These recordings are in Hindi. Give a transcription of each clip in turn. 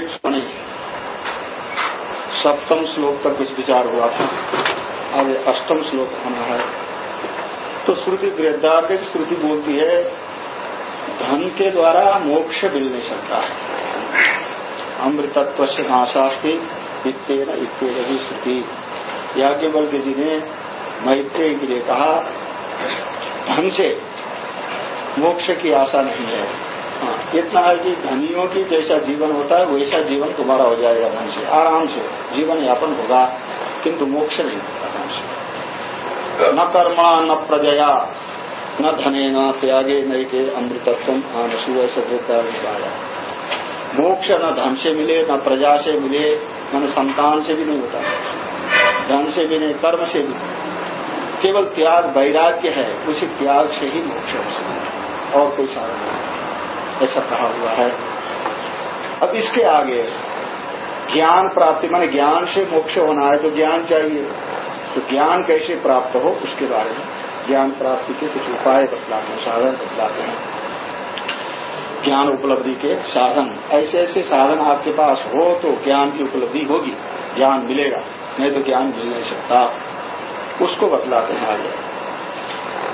बने सप्तम श्लोक तक कुछ विचार हुआ था। अब अष्टम श्लोक होना है। तो श्रुति वृद्धार्थिक श्रुति बोलती है धन के द्वारा मोक्ष मिल नहीं सकता है। अमृतत्व से नाशास्ती इतने इतने भी श्रुति। याज्ञवल जी ने मैत्रेय के लिए कहा धन से मोक्ष की आशा नहीं हाँ, इतना है कि धनियों की जैसा जीवन होता है, वैसा जीवन तुम्हारा हो जाएगा धन से आराम से जीवन यापन होगा, किंतु मोक्ष नहीं होता धन से न कर्मा, न प्रजया, न धने न त्यागे नई के अमृतत्व आनसु ऐसा मोक्ष न धन से मिले, न प्रजा से मिले, न संतान से भी नहीं होता। धन से भी नहीं, कर्म से भी केवल त्याग, वैराग्य है, उसी त्याग से ही मोक्ष हो सकता और कोई साधन नहीं। ऐसा कहा हुआ है। अब इसके आगे, ज्ञान प्राप्ति, माने ज्ञान से मोक्ष होना है तो ज्ञान चाहिए। तो ज्ञान कैसे प्राप्त हो, उसके बारे में ज्ञान प्राप्ति के कुछ उपाय बतलाते हैं, साधन बतलाते हैं। ज्ञान उपलब्धि के साधन। ऐसे ऐसे साधन आपके पास हो तो ज्ञान की उपलब्धि होगी। ज्ञान मिलेगा, नहीं तो ज्ञान मिल नहीं सकता। उसको बतलाते हैं आगे।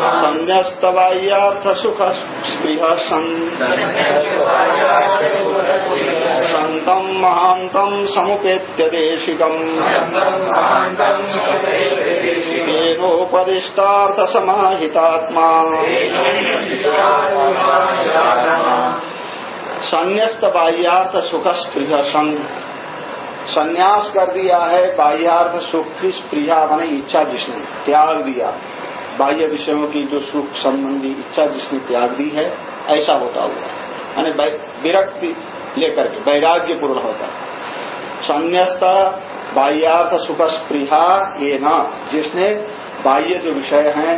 संन्यस्तवाह्यार्थ सुख स्पृह संतम महांतम समुपेत्य देशिकम। तेनोपदिष्टार्थ समाहितात्मा संन्यस्त बाह्यार्थ सुख स्पृह संन्यास कर दिया है बाह्यार्थ सुख की स्प्रिया मैंने इच्छा जिसने त्याग दिया। बाह्य विषयों की जो सुख संबंधी इच्छा जिसने त्याग दी है, ऐसा होता हुआ, यानी विरक्ति लेकर के वैराग्य पूर्ण होता है। संन्यास्त बाह्यार्थ सुख स्प्रिया ये न जिसने बाह्य जो विषय हैं,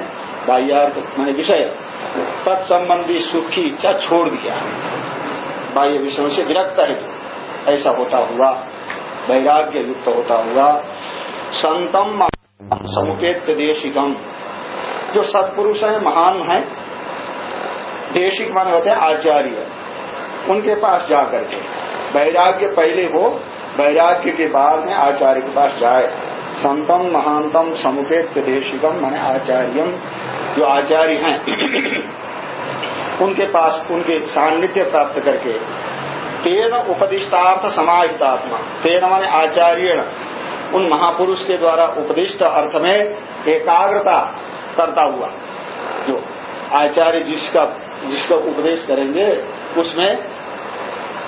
बाह्यार्थ मैंने विषय, तत्संबंधी सुख की इच्छा छोड़ दिया बाह्य विषयों से विरक्त है ऐसा होता हुआ, वैराग्य युक्त होता हुआ, संतम समुपेत देशिकम। जो सत्पुरुष है, महान हैं, देशिक मान होते हैं, आचार्य। उनके पास जा करके वैराग्य पहले हो वैराग्य के बाद में आचार्य के पास जाए। संतम महानतम समुपेत देशिकम, माने आचार्यम, जो आचार्य हैं, उनके पास, उनके सान्निध्य प्राप्त करके, तेन उपदिष्टार्थ समाहितात्मा। तेन माने आचार्य उन महापुरुष के द्वारा उपदिष्ट अर्थ में एकाग्रता करता हुआ। जो आचार्य जिसका जिसका उपदेश करेंगे, उसमें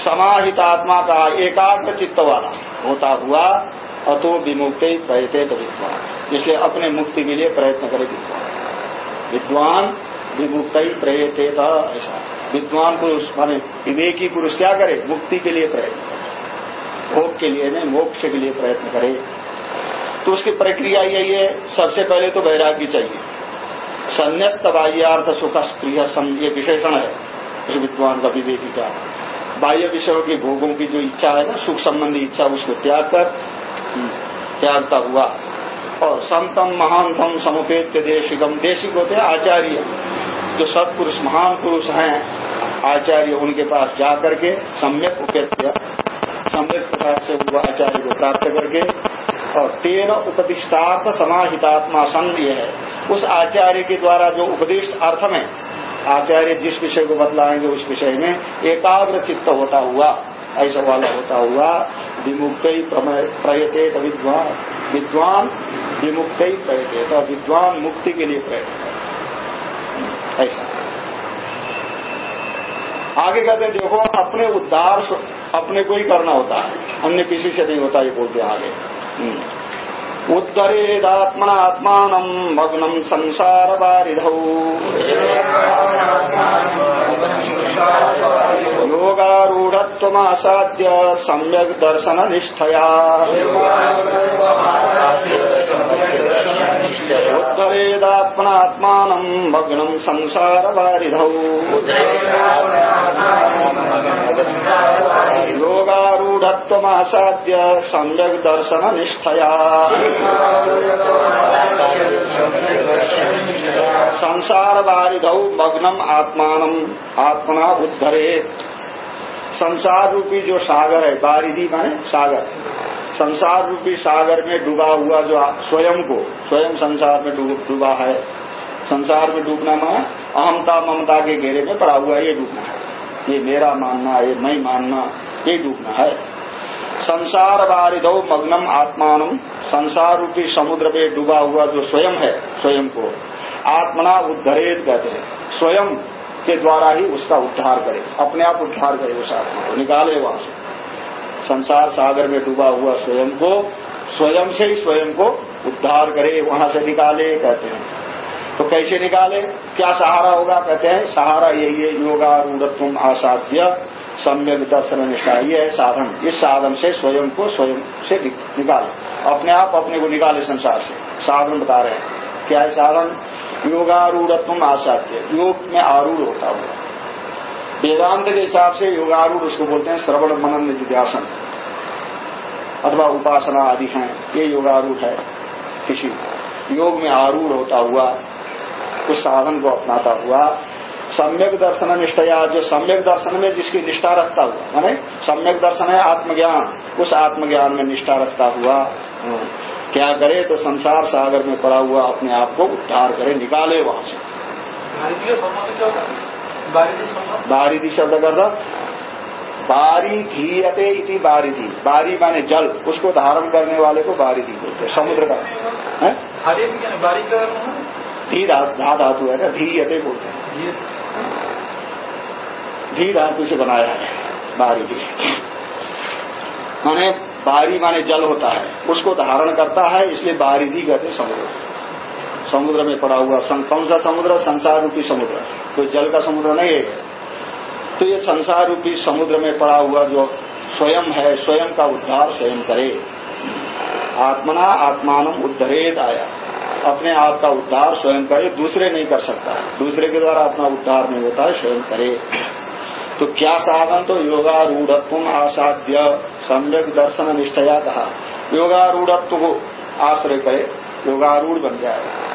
समाहितात्मा का एकाग्र चित्त वाला होता हुआ अतो विमुक्त प्रयते विद्वान। इसलिए अपने मुक्ति के लिए प्रयत्न करे विद्वान। विद्वान विमुक्त प्रयते ऐसा। विद्वान पुरुष, माने विवेकी पुरुष क्या करे? मुक्ति के लिए प्रयत्न करे। भोग के लिए नहीं, मोक्ष के लिए प्रयत्न करे। तो उसकी प्रक्रिया यही है, सबसे पहले तो वैराग्य चाहिए। संन्यास्त बाह्यार्थ सुख प्रिय ये विशेषण है उस विद्वान का विवेकी का बाह्य विषयों के भोगों की जो इच्छा है ना सुख संबंधी इच्छा उसको त्याग कर हम्म, त्यागता हुआ। और संतम महानतम समुपेत्य देशिकम। देशिक होते हैं आचार्य। जो सत्पुरुष महान पुरुष हैं आचार्य उनके पास जा करके सम्यक उपेत्य सम्यक प्रकार से उनको आचार्य को प्राप्त करके और तेन उपदिष्टार्थ समाहितात्मा संघ है। उस आचार्य के द्वारा जो उपदिष्ट अर्थ में आचार्य जिस विषय को बतलाएँगे, उस विषय में एकाग्र चित्त होता हुआ, ऐसा वाला होता हुआ, विमुक्त प्रयते विद्वान विद्वान विमुक्त प्रयते विद्वान मुक्ति के लिए प्रयत्न ऐसा। आगे कहते हैं, देखो, अपने उद्धार अपने को ही करना होता है, अन्य किसी से नहीं होता, ये बोलते आगे। उद्धरेदात्मनात्मान मग्नम संसार वारिधौ योगारूढ़ योगारूढ़त्वमासाद्य दर्शन निष्ठया उद्धरेदात्मनात्मानं मग्नं संसार वारिधौ योगारूढ़त्वमासाद्य सम्यक दर्शन निष्ठया संसार वारिधौ मग्नम आत्मान, आत्मना उद्धरे। संसार रूपी जो सागर है, बारिधि माने सागर। संसार रूपी सागर में डूबा हुआ जो स्वयं को, स्वयं संसार में डूबा है। संसार में डूबना माना अहमता ममता के घेरे में पड़ा हुआ ये डूबना है। ये मेरा मानना, ये मैं मानना, ये डूबना है। संसार बारिधो मग्नम आत्मान संसार रूपी समुद्र में डूबा हुआ जो स्वयं है, स्वयं को, आत्मना उद्धरेत कहते हैं। स्वयं के द्वारा ही उसका उद्धार करे, अपने आप उद्धार करे उस आत्मा को, निकाले वहाँ से। संसार सागर में डूबा हुआ स्वयं को, स्वयं से ही स्वयं को उद्धार करे, वहाँ से निकाले, कहते हैं। तो कैसे निकाले? क्या सहारा होगा? कहते हैं, सहारा यही है योगा रूढ़ आसाध्य, सम्यक दर्शन निष्ठा, ये है साधन। इस साधन से स्वयं को स्वयं से निकाले। अपने आप अपने को निकाले संसार से। साधन बता रहे हैं। क्या है साधन? योगारूढ़ आसाध्य। योग में आरूढ़ होता हुआ। वेदांत के हिसाब से योगारूढ़ उसको बोलते हैं श्रवण मनन निध्यासन अथवा उपासना आदि हैं, ये योगारूढ़ है किसी योग में आरूढ़ होता हुआ, उस साधन को अपनाता हुआ, सम्यक दर्शन निष्ठया, जो सम्यक दर्शन में जिसकी निष्ठा रखता हुआ, माने सम्यक दर्शन है आत्मज्ञान, उस आत्मज्ञान में निष्ठा रखता हुआ, क्या करे तो संसार सागर में पड़ा हुआ अपने आप को उद्धार करे, निकाले वहाँ से। बारिधि शब्द? कर दो। बारी धीयते इति बारिधि बारी माने जल उसको धारण करने वाले को बारिधि बोलते समुद्र का। है? धी धा धातु है ना धीयते बोलते हैं। धी धातु से बनाया है बारी माने बारी माने जल होता है उसको धारण करता है इसलिए बारिधि कहते समुद्र। समुद्र में पड़ा हुआ कौन सा समुद्र? संसार रूपी समुद्र। कोई जल का समुद्र नहीं है। तो ये संसार रूपी समुद्र में पड़ा हुआ जो स्वयं है, स्वयं का उद्धार स्वयं करे। आत्मना आत्मान उद्धरेत आया। अपने आप का उद्धार स्वयं करे, दूसरे नहीं कर सकता। दूसरे के द्वारा अपना उद्धार नहीं होता है स्वयं करे। तो क्या साधन? तो योगारूढ़त्व आसाध्य। सम्यक दर्शन निष्ठया कहा। योगारूढ़त्व को आश्रय करे, योगारूढ़ बन जाए।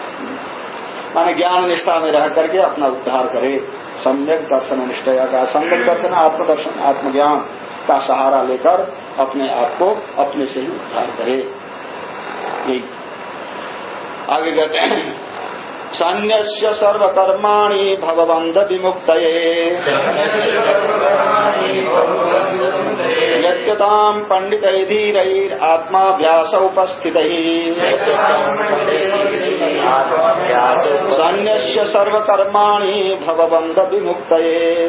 माने ज्ञान निष्ठा में रह करके अपना उद्धार करे। सम्यक दर्शन निष्ठया का, सम्यक दर्शन, आत्मदर्शन, आत्मज्ञान का सहारा लेकर अपने आप को अपने से ही उद्धार करे। आगे कहते हैं, सन्न्यस्य सर्वकर्माणि भगवन्द विमुक्त यत्यताम् पंडितैधीरैरात्माभ्यास उपस्थितैः सन्न्यस्य सर्वकर्माणि भगवन्द विमुक्तये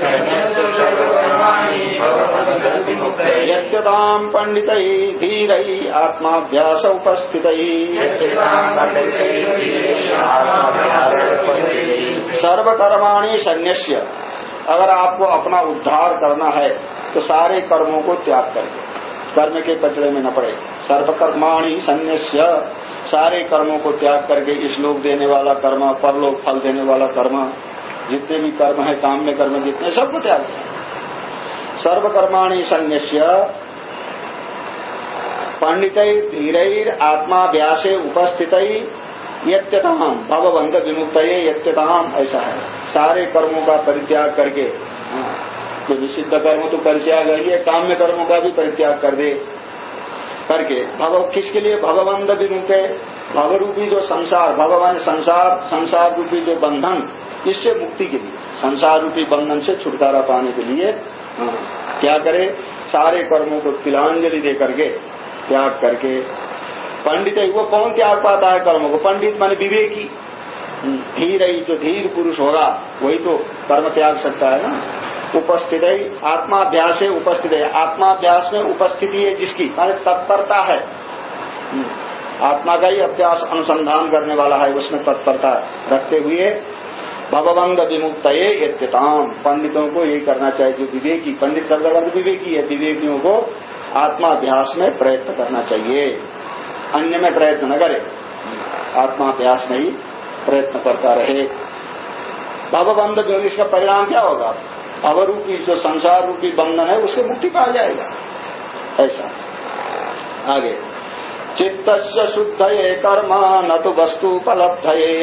यत्यताम् पंडितैधीरै आत्माभ्यास उपस्थितैः सर्वकर्माणी संन्यास्य। अगर आपको अपना उद्धार करना है तो सारे कर्मों को त्याग करके कर्म के कचरे में न पड़े। सर्वकर्माणी संन्यास्य सारे कर्मों को त्याग करके इस लोक देने वाला कर्म, परलोक फल देने वाला कर्म, जितने भी कर्म है काम में कर्म जितने सबको त्याग सर्वकर्माणी संन्यास्य पंडित धीर आत्मा व्यासे उपस्थित यत्यताम भगवंत विमुक्त यत्यताम, ऐसा है। सारे कर्मों का परित्याग करके तो विशिद्ध कर्म तो परित्याग है काम्य कर्मों का भी परित्याग कर दे, करके भगव किसके लिए? भगवंत विमुक्त भवरूपी जो संसार, भगवान संसार संसार रूपी जो बंधन, इससे मुक्ति के लिए संसार रूपी बंधन से छुटकारा पाने के लिए क्या करे? सारे कर्मों को तिलांजलि दे करके त्याग करके पंडित है, वो कौन त्याग पाता है कर्म को? पंडित माने विवेकी। धीर ही, जो धीर पुरुष होगा, वही तो कर्म त्याग सकता है ना? उपस्थित है, आत्माभ्यास है, उपस्थित है। आत्माभ्यास में उपस्थिति है जिसकी? माने तत्परता है। आत्मा का ही अभ्यास अनुसंधान करने वाला है, उसमें तत्परता रखते हुए भवबंग विमुक्त यत्यताम पंडितों को ये करना चाहिए, जो विवेकी। पंडित शब्द विवेकी है, विवेकियों को आत्माभ्यास में प्रयत्न करना चाहिए। अन्य में प्रयत्न न करे। आत्माभ्यास में ही प्रयत्न करता रहे। भवबंध जो इसका परिणाम क्या होगा? भवरूपी जो संसार रूपी बंधन है, उससे मुक्ति पा जाएगा। ऐसा। आगे। चित्त शुद्ध ये कर्म न तो वस्तुपलब्धये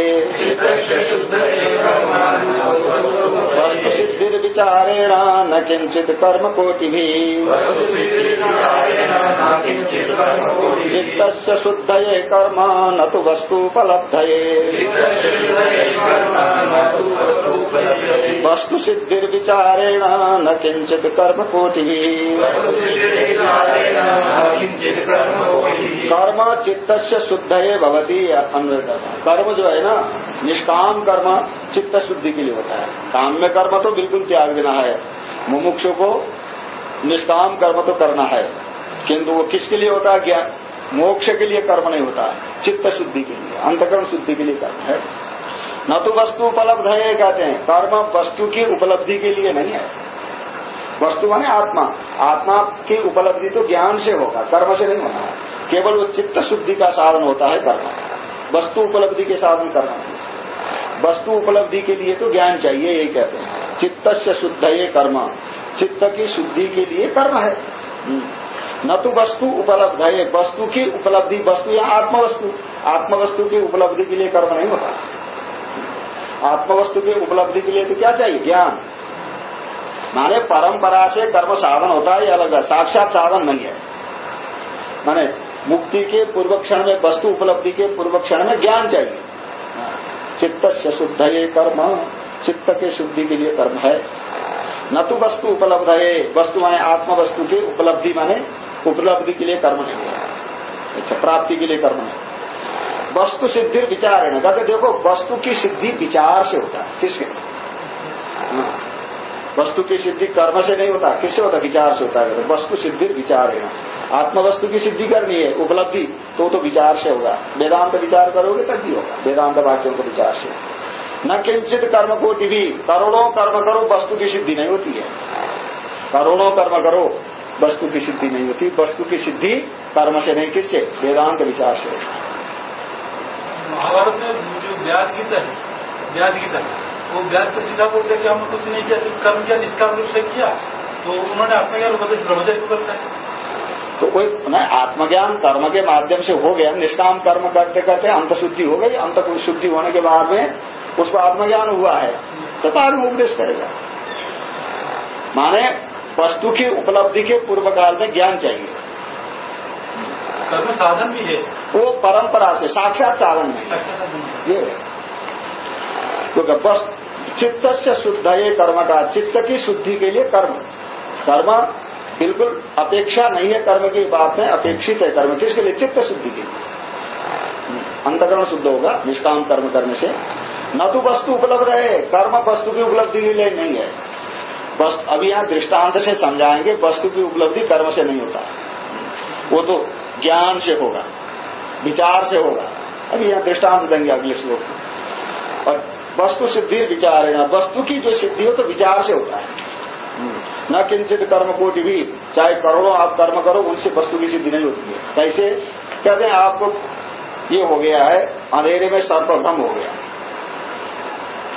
वस्तु सिद्धिर्विचारेण न किंचित कर्म कोटि भी चित्त शुद्ध ये कर्म न तो वस्तुपलब्धये वस्तु सिद्धिर्विचारेण न किंचित कर्म कोटि भी कर्म चित्त से शुद्ध है भवती कर्म जो है ना, निष्काम कर्म चित्त शुद्धि के लिए होता है। काम में कर्म तो बिल्कुल त्याग देना है। मुमुक्षु को निष्काम कर्म तो करना है। किंतु वो किसके लिए होता है? ज्ञान मोक्ष के लिए कर्म नहीं होता। चित्त शुद्धि के लिए, अंतकरण शुद्धि के लिए कर्म है। न तो वस्तु उपलब्ध है, कहते हैं। कर्म वस्तु की उपलब्धि के लिए नहीं है। वस्तु माने आत्मा। आत्मा की उपलब्धि तो ज्ञान से होगा, कर्म से नहीं होना केवल वो चित्त शुद्धि का साधन होता है कर्म। वस्तु उपलब्धि के साधन कर्म। वस्तु उपलब्धि के लिए तो ज्ञान चाहिए, यही कहते हैं। चित्त से शुद्ध ये कर्म। चित्त की शुद्धि के लिए कर्म है। हम्म। न तो वस्तु उपलब्ध है, वस्तु की उपलब्धि वस्तु या आत्मवस्तु। आत्मवस्तु की उपलब्धि के लिए कर्म नहीं होता। आत्मवस्तु की उपलब्धि के लिए तो क्या चाहिए? ज्ञान। माने परंपरा से कर्म साधन होता है अलग है। साक्षात साधन नहीं है। माने मुक्ति के पूर्व क्षण में, वस्तु उपलब्धि के पूर्व क्षण में ज्ञान चाहिए। चित्त से शुद्ध ये कर्म, चित्त के शुद्धि के लिए कर्म है। न तो वस्तु उपलब्ध है, वस्तु माने आत्म वस्तु की उपलब्धि माने उपलब्धि के लिए कर्म नहीं है। अच्छा प्राप्ति के लिए कर्म है। वस्तु सिद्धि विचार है कहते देखो, वस्तु की सिद्धि विचार से होता है। किसके? हाँ। वस्तु की सिद्धि कर्म से नहीं होता, किससे होता? विचार से होता है। वस्तु सिद्धि, विचार है आत्मवस्तु की सिद्धि करनी है, उपलब्धि तो तो विचार से होगा। वेदांत विचार करोगे, तब भी होगा। वेदांत वाक्यों के विचार से। न किंचित कर्म को भी, करोड़ों कर्म करो, वस्तु की सिद्धि नहीं होती है। करोड़ों कर्म करो, वस्तु की सिद्धि नहीं होती। वस्तु की सिद्धि कर्म से नहीं, किससे? वेदांत विचार से महाभारत में जो ब्याज गीता है गीता वो ब्याज को सीधा बोलते कि हमने कुछ नहीं किया सिर्फ़ कर्म किया निष्काम रूप से किया। तो उन्होंने अपने क्या उपदेश ब्रह्मचर्य को करता है तो कोई न आत्मज्ञान कर्म के माध्यम से हो गया निष्काम कर्म करते करते अंत शुद्धि हो गई अंत शुद्धि होने के बाद में उसको आत्मज्ञान हुआ है तो बाद में उपदेश करेगा। माने वस्तु की उपलब्धि के पूर्व काल में ज्ञान चाहिए। कर्म साधन भी है। वो परंपरा से साक्षात साधन नहीं ये क्योंकि बस चित्त से शुद्ध, ये कर्म का, चित्त की शुद्धि के लिए कर्म। कर्म बिल्कुल अपेक्षा नहीं है कर्म की बात में, अपेक्षित है कर्म किसके लिए? चित्त शुद्धि के लिए। अंतकरण शुद्ध होगा, निष्काम कर्म करने से। न तो वस्तु उपलब्ध है, कर्म वस्तु की उपलब्धि के लिए नहीं है। बस अभी यहाँ दृष्टांत से समझाएँगे, वस्तु की उपलब्धि कर्म से नहीं होता। वो तो ज्ञान से होगा, विचार से होगा। अभी यहाँ दृष्टांत देंगे अगले श्लोक और वस्तु सिद्धि विचार है वस्तु की जो सिद्धि हो तो विचार से होता है। न किंचित कर्म कोटि भी, चाहे करोड़ों आप कर्म करो, उनसे वस्तु की सिद्धि नहीं होती है। कैसे? कहते हैं, आपको ये हो गया है, अंधेरे में सर्पभ्रम हो गया।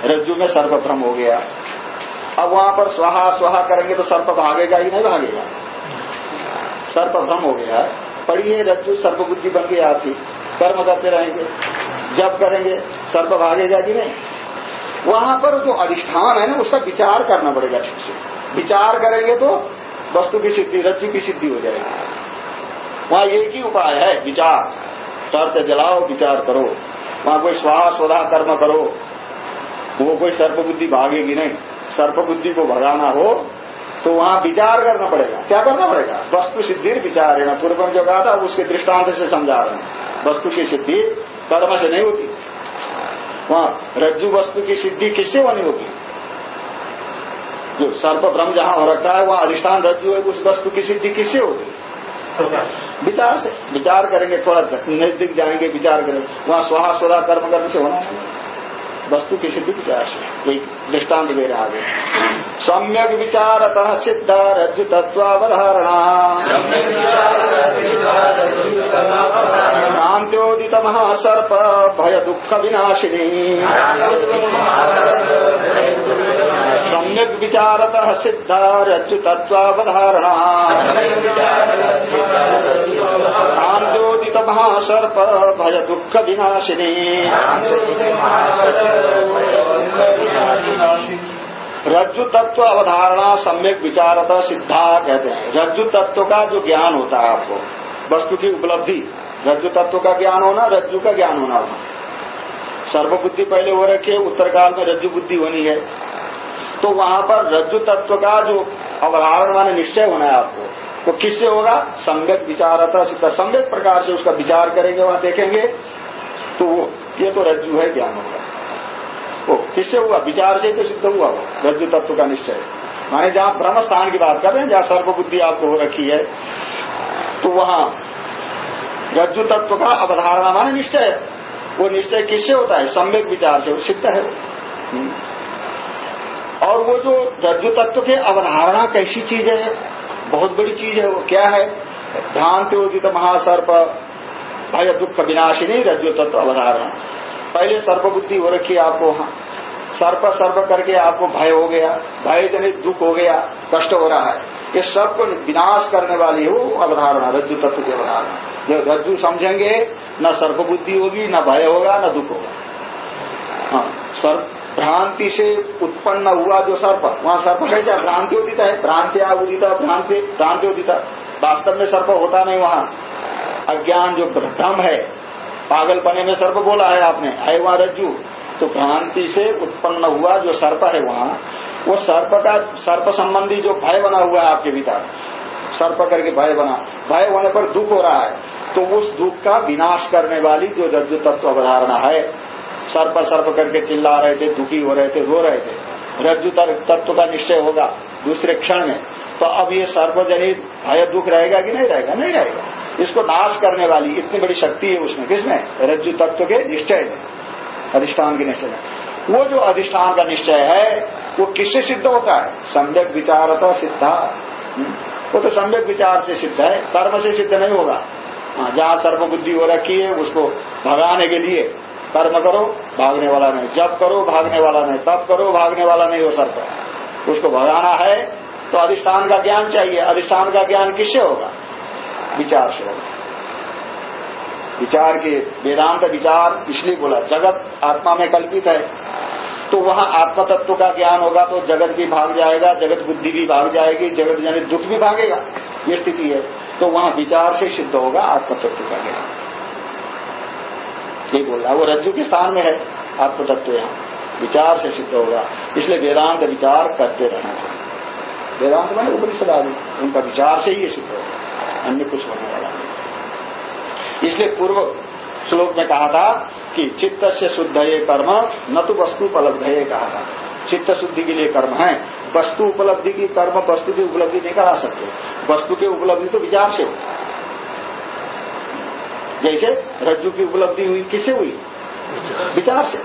रज्जु में सर्पभ्रम हो गया। अब वहाँ पर स्वाहा स्वाहा करेंगे तो सर्प भागेगा ही नहीं, भागेगा। सर्पभ्रम हो गया। है रज्जु सर्प बुद्धि बन गई आपकी। कर्म करते रहेंगे। जब करेंगे, सर्प भागेगा कि नहीं? वहाँ पर जो अधिष्ठान है ना, उसका विचार करना पड़ेगा ठीक से। विचार करेंगे तो वस्तु की सिद्धि, रज्जु की सिद्धि हो जाएगी। वहाँ एक ही उपाय है, विचार। सर्प जलाओ, विचार करो। वहाँ कोई स्वाहा स्वधा कर्म करो। वो कोई सर्प बुद्धि भागेगी नहीं। सर्प बुद्धि को भगाना हो तो वहाँ विचार करना पड़ेगा। क्या करना पड़ेगा? वस्तु सिद्धि विचार है ना पूर्व जो कहा था, उसके दृष्टांत से समझा रहे हैं। वस्तु की सिद्धि कर्म से नहीं होती। वहाँ रज्जु वस्तु की सिद्धि किससे होनी होगी? जो सर्प ब्रह्म जहाँ हो रखा है, वहाँ अधिष्ठान रज्जु है, उस वस्तु की सिद्धि किससे होगी? विचार से। विचार करेंगे, थोड़ा नज़दीक जाएँगे, विचार करेंगे। वहाँ स्वाहा, स्वधा, कर्म करने से होना है वस्तु की सिद्धि विचार से एक दृष्टांत दे रहा आगे सम्यक विचारत सिद्ध रज्जु तत्वावधारणा क्रांत्योदित महासर्प भय दुख विनाशिनी सम्यक विचारत सिद्ध रज्जु तत्वावधारणा क्रांत्योदित महासर्प भय दुख विनाशिनी। रज्जु तत्व अवधारणा सम्यक विचारता सिद्धा कहते हैं। रज्जु तत्व का जो ज्ञान होता है आपको, वस्तु की उपलब्धि रज्जु तत्व का ज्ञान होना, रज्जु का ज्ञान होना। सर्वबुद्धि पहले हो रखी है उत्तर काल में रज्जु बुद्धि होनी है। तो वहाँ पर रज्जु तत्व का जो अवधारण माने निश्चय होना है आपको। तो किससे होगा? सम्यक विचारता सिद्ध सम्यक प्रकार से उसका विचार करेंगे, वहाँ देखेंगे। तो ये तो रज्जु है ज्ञान होगा। वो किससे हुआ? विचार से तो सिद्ध हुआ वो, रज्जु तत्व का निश्चय। माने जहाँ ब्रह्म स्थान की बात कर रहे हैं, जहाँ सर्वबुद्धि आपको हो रखी है तो वहाँ रज्जु तत्व का अवधारणा माने निश्चय। वो निश्चय किससे होता है? सम्यक विचार से। वो सिद्ध है। हम्म। और वो जो रज्जु तत्व के अवधारणा कैसी चीज़ है? बहुत बड़ी चीज़ है वो। क्या है? भ्रांति उदित महासर्प भय दुख विनाशिनी रज्जु तत्व अवधारणा। पहले सर्प बुद्धि हो रखी आपको हाँ सर्प सर्प करके आपको भय हो गया, भय जनित दुख हो गया, कष्ट हो रहा है। ये सबको विनाश करने वाली है वो अवधारणा, रज्जु तत्व की अवधारणा। जब रज्जु समझेंगे, न सर्प बुद्धि होगी, न भय होगा, न दुख होगा। हाँ सर्प भ्रांति से उत्पन्न हुआ जो सर्प, वहाँ सर्प कैसा भ्रांति उदित है। भ्रांतिया उदित भ्रांति भ्रांति उदित वास्तव में सर्प होता नहीं वहाँ। अज्ञान जो भ्रम है पागल पने में सर्प बोला है आपने आए वहाँ रज्जु। तो भ्रांति से उत्पन्न हुआ जो सर्प है वहाँ, वो सर्प का, सर्प संबंधी जो भय बना हुआ है आपके भीतर। सर्प करके भय बना। भय होने पर दुख हो रहा है। तो उस दुख का विनाश करने वाली जो रज्जु तत्व अवधारणा है सर्प सर्प करके चिल्ला रहे थे दुखी हो रहे थे रो रहे थे। रज्जु तत्व का निश्चय होगा दूसरे क्षण में। तो अब ये सर्वजनित भय दुख रहेगा कि नहीं रहेगा? नहीं रहेगा। इसको नाश करने वाली इतनी बड़ी शक्ति है उसमें। किसमें? रज्जु तत्व के निश्चय में। अधिष्ठान के निश्चय में। वो जो अधिष्ठान का निश्चय है वो किससे सिद्ध होता है? सम्यक विचारता सिद्धा। हम्म। वो तो सम्यक विचार से सिद्ध है। कर्म से सिद्ध नहीं होगा। हाँ, जहाँ सर्वबुद्धि हो रखी है उसको भगाने के लिए कर्म करो, भागने वाला नहीं। जब करो, भागने वाला नहीं। तब करो, भागने वाला नहीं हो सर्प उसको भगाना है तो अधिष्ठान का ज्ञान चाहिए। अधिष्ठान का ज्ञान किससे होगा? विचार से होगा। विचार के, वेदांत विचार इसलिए बोला, जगत आत्मा में कल्पित है। तो वहाँ आत्म तत्व का ज्ञान होगा तो जगत भी भाग जाएगा, जगत बुद्धि भी भाग जाएगी, जगत यानी दुख भी भागेगा। ये स्थिति है। तो वहाँ विचार से सिद्ध होगा आत्म तत्व का ज्ञान। ये बोल रहा है। वो रज्जु के स्थान में है? आपको तत्व यहाँ। विचार से सिद्ध होगा। इसलिए वेदांत विचार करते रहना चाहिए। वेदांत मैंने उपनिषद आदि। उनका विचार से ही ये सिद्ध होगा। अन्य कुछ होने वाला इसलिए पूर्व श्लोक में कहा था कि चित्त से शुद्ध ये कर्म, न तो वस्तु उपलब्ध है कहा था। चित्त शुद्धि के लिए कर्म है। वस्तु उपलब्धि की कर्म, वस्तु की उपलब्धि नहीं करा सकते। वस्तु की उपलब्धि तो विचार से होता है। जैसे रज्जु की उपलब्धि हुई, किससे हुई? विचार से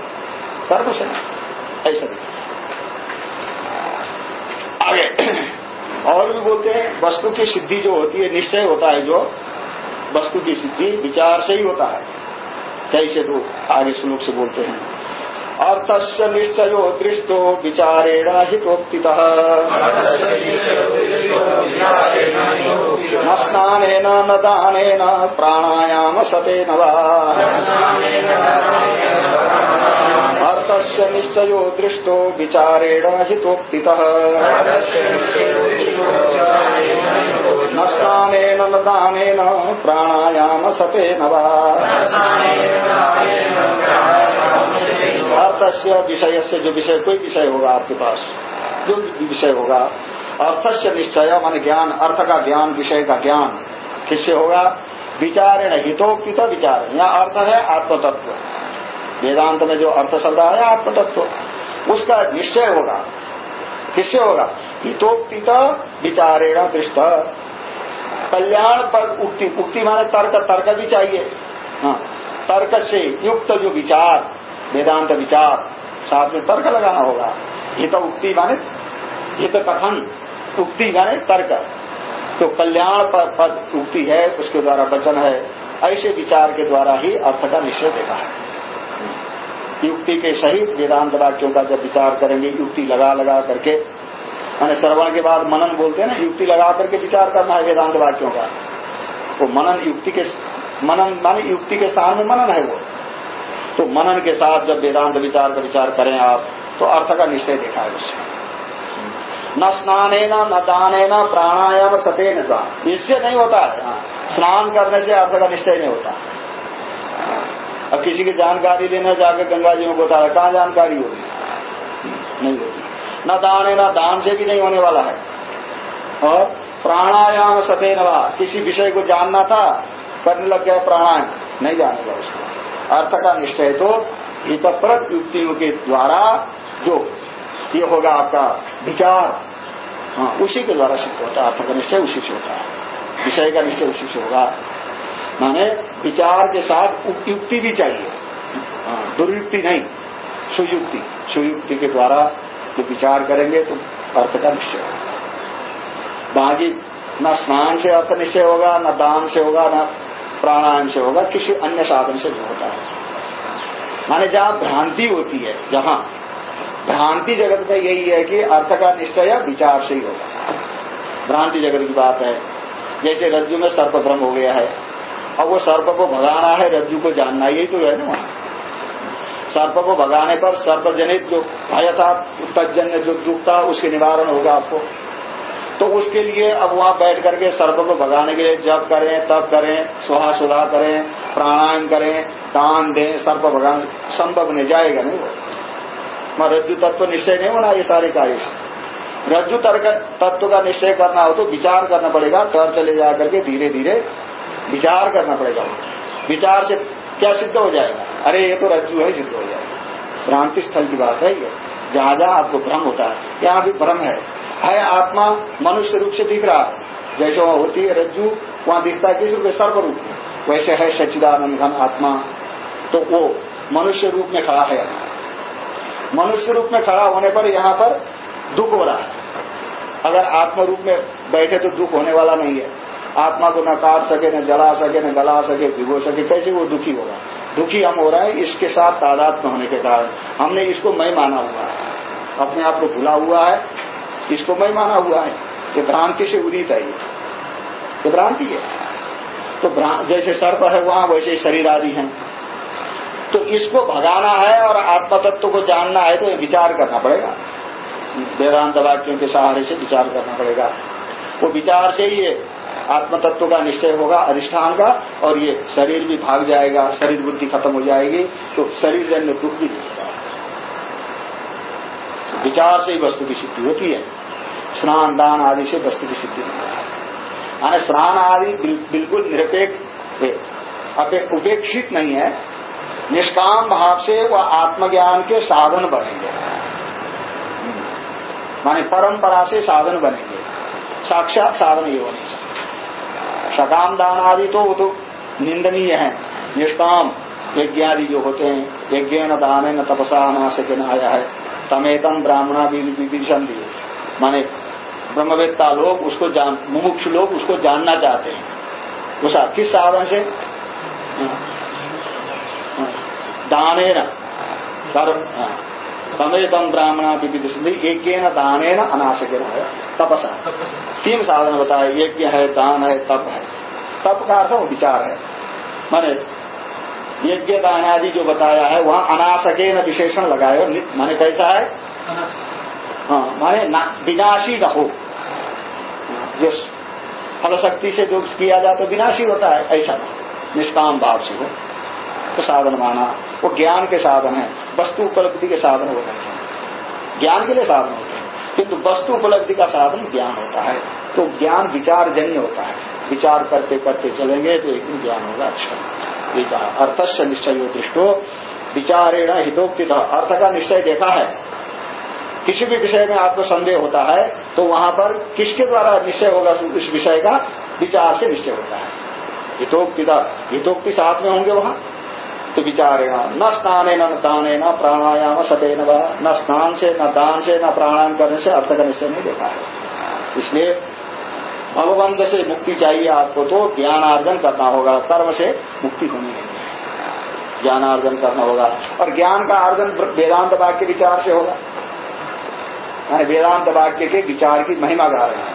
कर्म से। ऐसा। आगे। और भी बोलते हैं, वस्तु की सिद्धि जो होती है, निश्चय होता है जो, वस्तु की सिद्धि विचार से ही होता है। कैसे तो आगे श्लोक से बोलते हैं। अर्थस्य निश्चयो दृष्टो विचारेण हितोक्ति न न दान प्राणायाम सतेन वा। अर्थस्य निश्चयो दृष्टो विचारेण हितोक्तितः। न न दानेन प्राणायाम सतेन वा। अर्थस्य विषय से जो विषय, कोई विषय होगा आपके पास? जो विषय होगा अर्थस्य निश्चय, मान ज्ञान, अर्थ का ज्ञान, विषय का ज्ञान। किससे होगा? विचारेण हितोक्तित विचार यहाँ अर्थ है आत्मतत्व। वेदांत में जो अर्थ शब्द है आत्मतत्व। उसका निश्चय होगा। किससे होगा? हितोक्तित विचारेण दृष्ट। कल्याण पर उक्ति उक्ति माने तर्क तर्क भी चाहिए। हाँ तर्क से युक्त जो विचार, वेदांत विचार, साथ में तर्क लगाना होगा। हित उक्ति माने हित कथन उक्ति माने तर्क। तो कल्याण पद उक्ति है, उसके द्वारा वचन है। ऐसे विचार के द्वारा ही अर्थ का निश्चय देता है। युक्ति के सहित वेदांत वाक्यों का जब विचार करेंगे, युक्ति लगा लगा करके मैंने श्रवण के बाद मनन बोलते हैं ना, युक्ति लगा करके विचार करना है वेदांत वाक्यों का। वो मनन युक्ति के मनन माने युक्ति के स्थान में मनन है वो। तो मनन के साथ जब वेदांत विचार का विचार करें आप तो अर्थ का निश्चय देखा है उससे। न स्नान न दान है न प्राणायाम सते न इससे नहीं होता है। हाँ। स्नान करने से अर्थ का निश्चय नहीं होता। अब किसी की जानकारी लेना जाकर गंगा जी में बोता है कहाँ जानकारी होगी? नहीं होगी। न दान है न दान से भी नहीं होने वाला है। और प्राणायाम सते नवा किसी विषय को जानना था, करने लग गया प्राणायाम। नहीं जानेगा उसको। अर्थ का निश्चय तो हितप्रत युक्तियों के द्वारा जो ये होगा आपका विचार। हाँ उसी के द्वारा सिद्ध होता है अर्थ का निश्चय उसी से होता है। विषय का निश्चय उसी से होगा। माने विचार के साथ उपयुक्ति भी चाहिए। हाँ, दुर्युक्ति नहीं सुयुक्ति। सुयुक्ति के द्वारा जो विचार करेंगे तो अर्थ का निश्चय होगा। बाकी न स्नान से अर्थ निश्चय होगा न दान से होगा न प्राणायाम से होगा किसी अन्य साधन से नहीं होता है। माने जहाँ भ्रांति होती है जहाँ भ्रांति जगत में यही है कि अर्थ का निश्चय विचार से ही होगा। भ्रांति जगत की बात है। जैसे रज्जु में सर्प भ्रम हो गया है, अब वो सर्प को भगाना है, रज्जु को जानना, यही तो है ना सर्प को भगाने पर सर्प जनित जो भय था तजन्य जो दुख था उसके निवारण होगा आपको। तो उसके लिए अब वहाँ बैठ करके सर्प को भगाने के लिए जब करें तब करें सुहा सुधा करें, प्राणायाम करें, दान दें, सर्प भगान संभव नहीं, जाएगा नहीं मैं रज्जु तत्व निश्चय नहीं होना, ये सारे कार्य। रज्जु तत्व का निश्चय करना हो तो विचार करना पड़ेगा टर्च चले जा करके धीरे धीरे विचार करना पड़ेगा। विचार से क्या सिद्ध हो जाएगा? अरे, ये तो रज्जु है, सिद्ध हो जाएगा। भ्रांति स्थल की बात है ये। जहाँ जहाँ आपको भ्रम होता है, यहाँ भी भ्रम है। है आत्मा, मनुष्य रूप से दिख रहा है। जैसे वहाँ होती है रज्जु, वहाँ दिखता है किस रूप में सर्व रूप में वैसे है सच्चिदानंद घन आत्मा तो वो मनुष्य रूप में खड़ा है। मनुष्य रूप में खड़ा होने पर यहाँ पर दुख हो रहा है। अगर आत्मा रूप में बैठे तो दुख होने वाला नहीं है। आत्मा को न काट सके, न जला सके, न गला सके, भिगो सके, कैसे वो दुखी होगा? दुखी हम हो रहा है इसके साथ तादाद में होने के कारण। हमने इसको मैं माना हुआ है। अपने आप को भुला हुआ है। इसको मैं माना हुआ है। ये भ्रांति से उदित है ये। भ्रांति है। तो जैसे सर्प है, वहाँ वैसे शरीर आदि है। तो इसको भगाना है और आत्मतत्व को जानना है तो विचार करना पड़ेगा। वेदांत वाक्यों के सहारे से विचार करना पड़ेगा। वो विचार से ही आत्मतत्व का निश्चय होगा, अधिष्ठान का, और ये शरीर भी भाग जाएगा, शरीर बुद्धि खत्म हो जाएगी तो शरीर जन्य दुख भी नहीं विचार से ही वस्तु की सिद्धि होती है। स्नान, दान आदि से वस्तु की सिद्धि नहीं है। माना स्नान आदि बिल्कुल निरपेक्ष उपेक्षित नहीं है। निष्काम भाव से वह आत्मज्ञान के साधन बनेंगे। माने परंपरा से साधन बनेंगे। साक्षात साधन ये होने सकाम दान आदि तो वो तो निंदनीय है। निष्काम यज्ञादि जो होते हैं, यज्ञ न दान न तपसा अनाश के आया है। तमेतम ब्राह्मणा विदिशन दिए माने ब्रह्मवेत्ता लोग उसको जान, मुमुक्ष लोग उसको जानना चाहते हैं। उस किस साधन से? दाने न तमेतम ब्राह्मणा यज्ञ न दाने न अनाशक तपसा। तीन साधन बताए, यज्ञ है, दान है, तप है। तप का अर्थ विचार है। माने, यज्ञ, दान आदि जो बताया है, वहाँ अनाशके न विशेषण लगाए। माने कैसा है? हाँ माने विनाशी न हो। जो फल शक्ति से जो किया जाए तो विनाशी होता है, ऐसा। निष्काम भाव से हो। तो साधन माना, वो ज्ञान के साधन है, वस्तु उपलब्धि के साधन होते हैं। ज्ञान के लिए साधन होते हैं, किंतु वस्तु उपलब्धि का साधन ज्ञान होता है। तो ज्ञान विचार जन्य होता है। विचार करते करते चलेंगे तो एक दिन ज्ञान होगा अच्छा। ये कहा निश्चय दृष्टो, विचारेण हितोक्ति अर्थ का निश्चय देखा है? किसी भी विषय में आपको संदेह होता है तो वहाँ पर किसके द्वारा निश्चय होगा उस विषय का? विचार से निश्चय होता है। हितोक्ति हितोक्ति साथ में होंगे वहाँ? तो विचारेगा न स्नान न दान न प्राणायाम सते न स्नान से न दान से न प्राणायाम करने से अर्थ का निश्चय नहीं देखा है। इसलिए भगवंत से मुक्ति चाहिए आपको तो ज्ञानार्जन करना होगा, कर्म से मुक्ति होनी है। ज्ञानार्जन करना होगा। और ज्ञान का अर्जन वेदांत वाक्य विचार से होगा। वेदांत वाक्य के विचार की महिमा गा रहे हैं।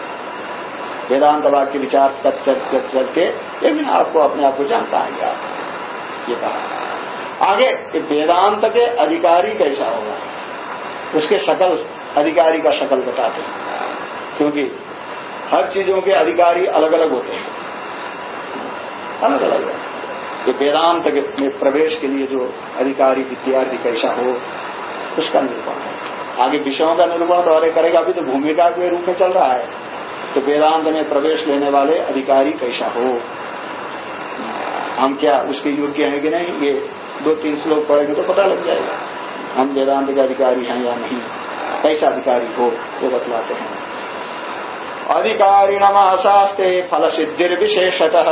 वेदांत वाक्य विचार करके एक दिन आपको अपने आप को जानता है। आप ये कहा आगे वेदांत के अधिकारी कैसा होगा? उसके शकल, अधिकारी का शकल बताते हैं। क्योंकि हर चीज़ों के अधिकारी अलग अलग होते हैं। अलग अलग है ये वेदांत में प्रवेश के लिए जो अधिकारी, विद्यार्थी कैसा हो, उसका निर्माण है। आगे विषयों का निर्माण तो करेगा, अभी तो भूमिका के रूप में चल रहा है। तो वेदांत में प्रवेश लेने वाले अधिकारी कैसा हो? हम क्या उसके योग्य हैं कि नहीं? ये दो तीन श्लोक पढ़ेंगे तो पता लग जाएगा। हम वेदांत के अधिकारी हैं या नहीं? कैसा अधिकारी हो वो बतलाते हैं। अधिकारिणमाशास्ते फल सिद्धिर्विशेषतः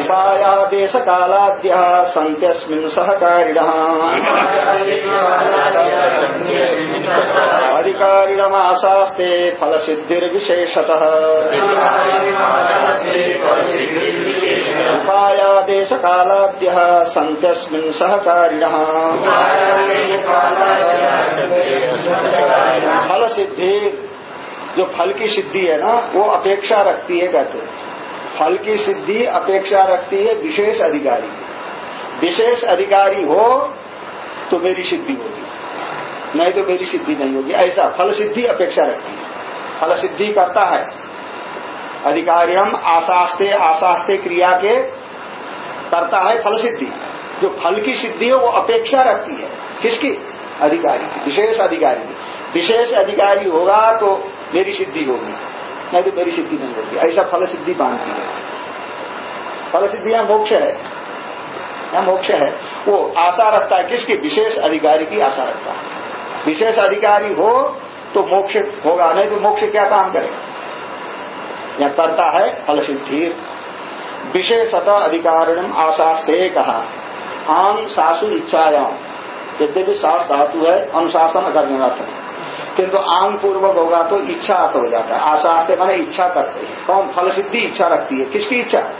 उपायादेश कालाद्यः सन्त्यस्मिन् सहकारिणः। अधिकारिणमाशास्ते फल सिद्धिर्विशेषतः उपायादेश कालाद्यः सन्त्यस्मिन् सहकारिणः। फल सिद्धि, जो फल की सिद्धि है ना, वो अपेक्षा रखती है कहते फल की सिद्धि अपेक्षा रखती है विशेष अधिकारी विशेष अधिकारी हो तो मेरी सिद्धि होगी। नहीं तो मेरी सिद्धि नहीं होगी। ऐसा फल सिद्धि अपेक्षा रखती है। फल सिद्धि करता है। अधिकारी हम आशास्ते आशास्ते क्रिया के करता है फल सिद्धि। जो फल की सिद्धि है, वो अपेक्षा रखती है। किसकी? अधिकारी की, विशेष अधिकारी की। विशेष अधिकारी होगा तो मेरी सिद्धि होगी। नहीं तो मेरी सिद्धि नहीं होगी। ऐसा फल सिद्धि बांधती है। फल सिद्धि यहाँ मोक्ष है। यहाँ मोक्ष है। वो आशा रखता है। किसकी? विशेष अधिकारी की आशा रखता है। विशेष अधिकारी हो तो मोक्ष होगा। नहीं तो मोक्ष क्या काम करेगा? यह करता है, फल सिद्धि। विशेषतः अधिकारिण आशास्ते कहा। आम सासु इच्छायाम यद्यपि सास धातु है, अनुशासन करने अर्थ किंतु आम पूर्वक होगा तो इच्छा अर्थ हो जाता है। आशा से मैंने इच्छा करते हैं। कौन? फल सिद्धि इच्छा रखती है। किसकी इच्छा?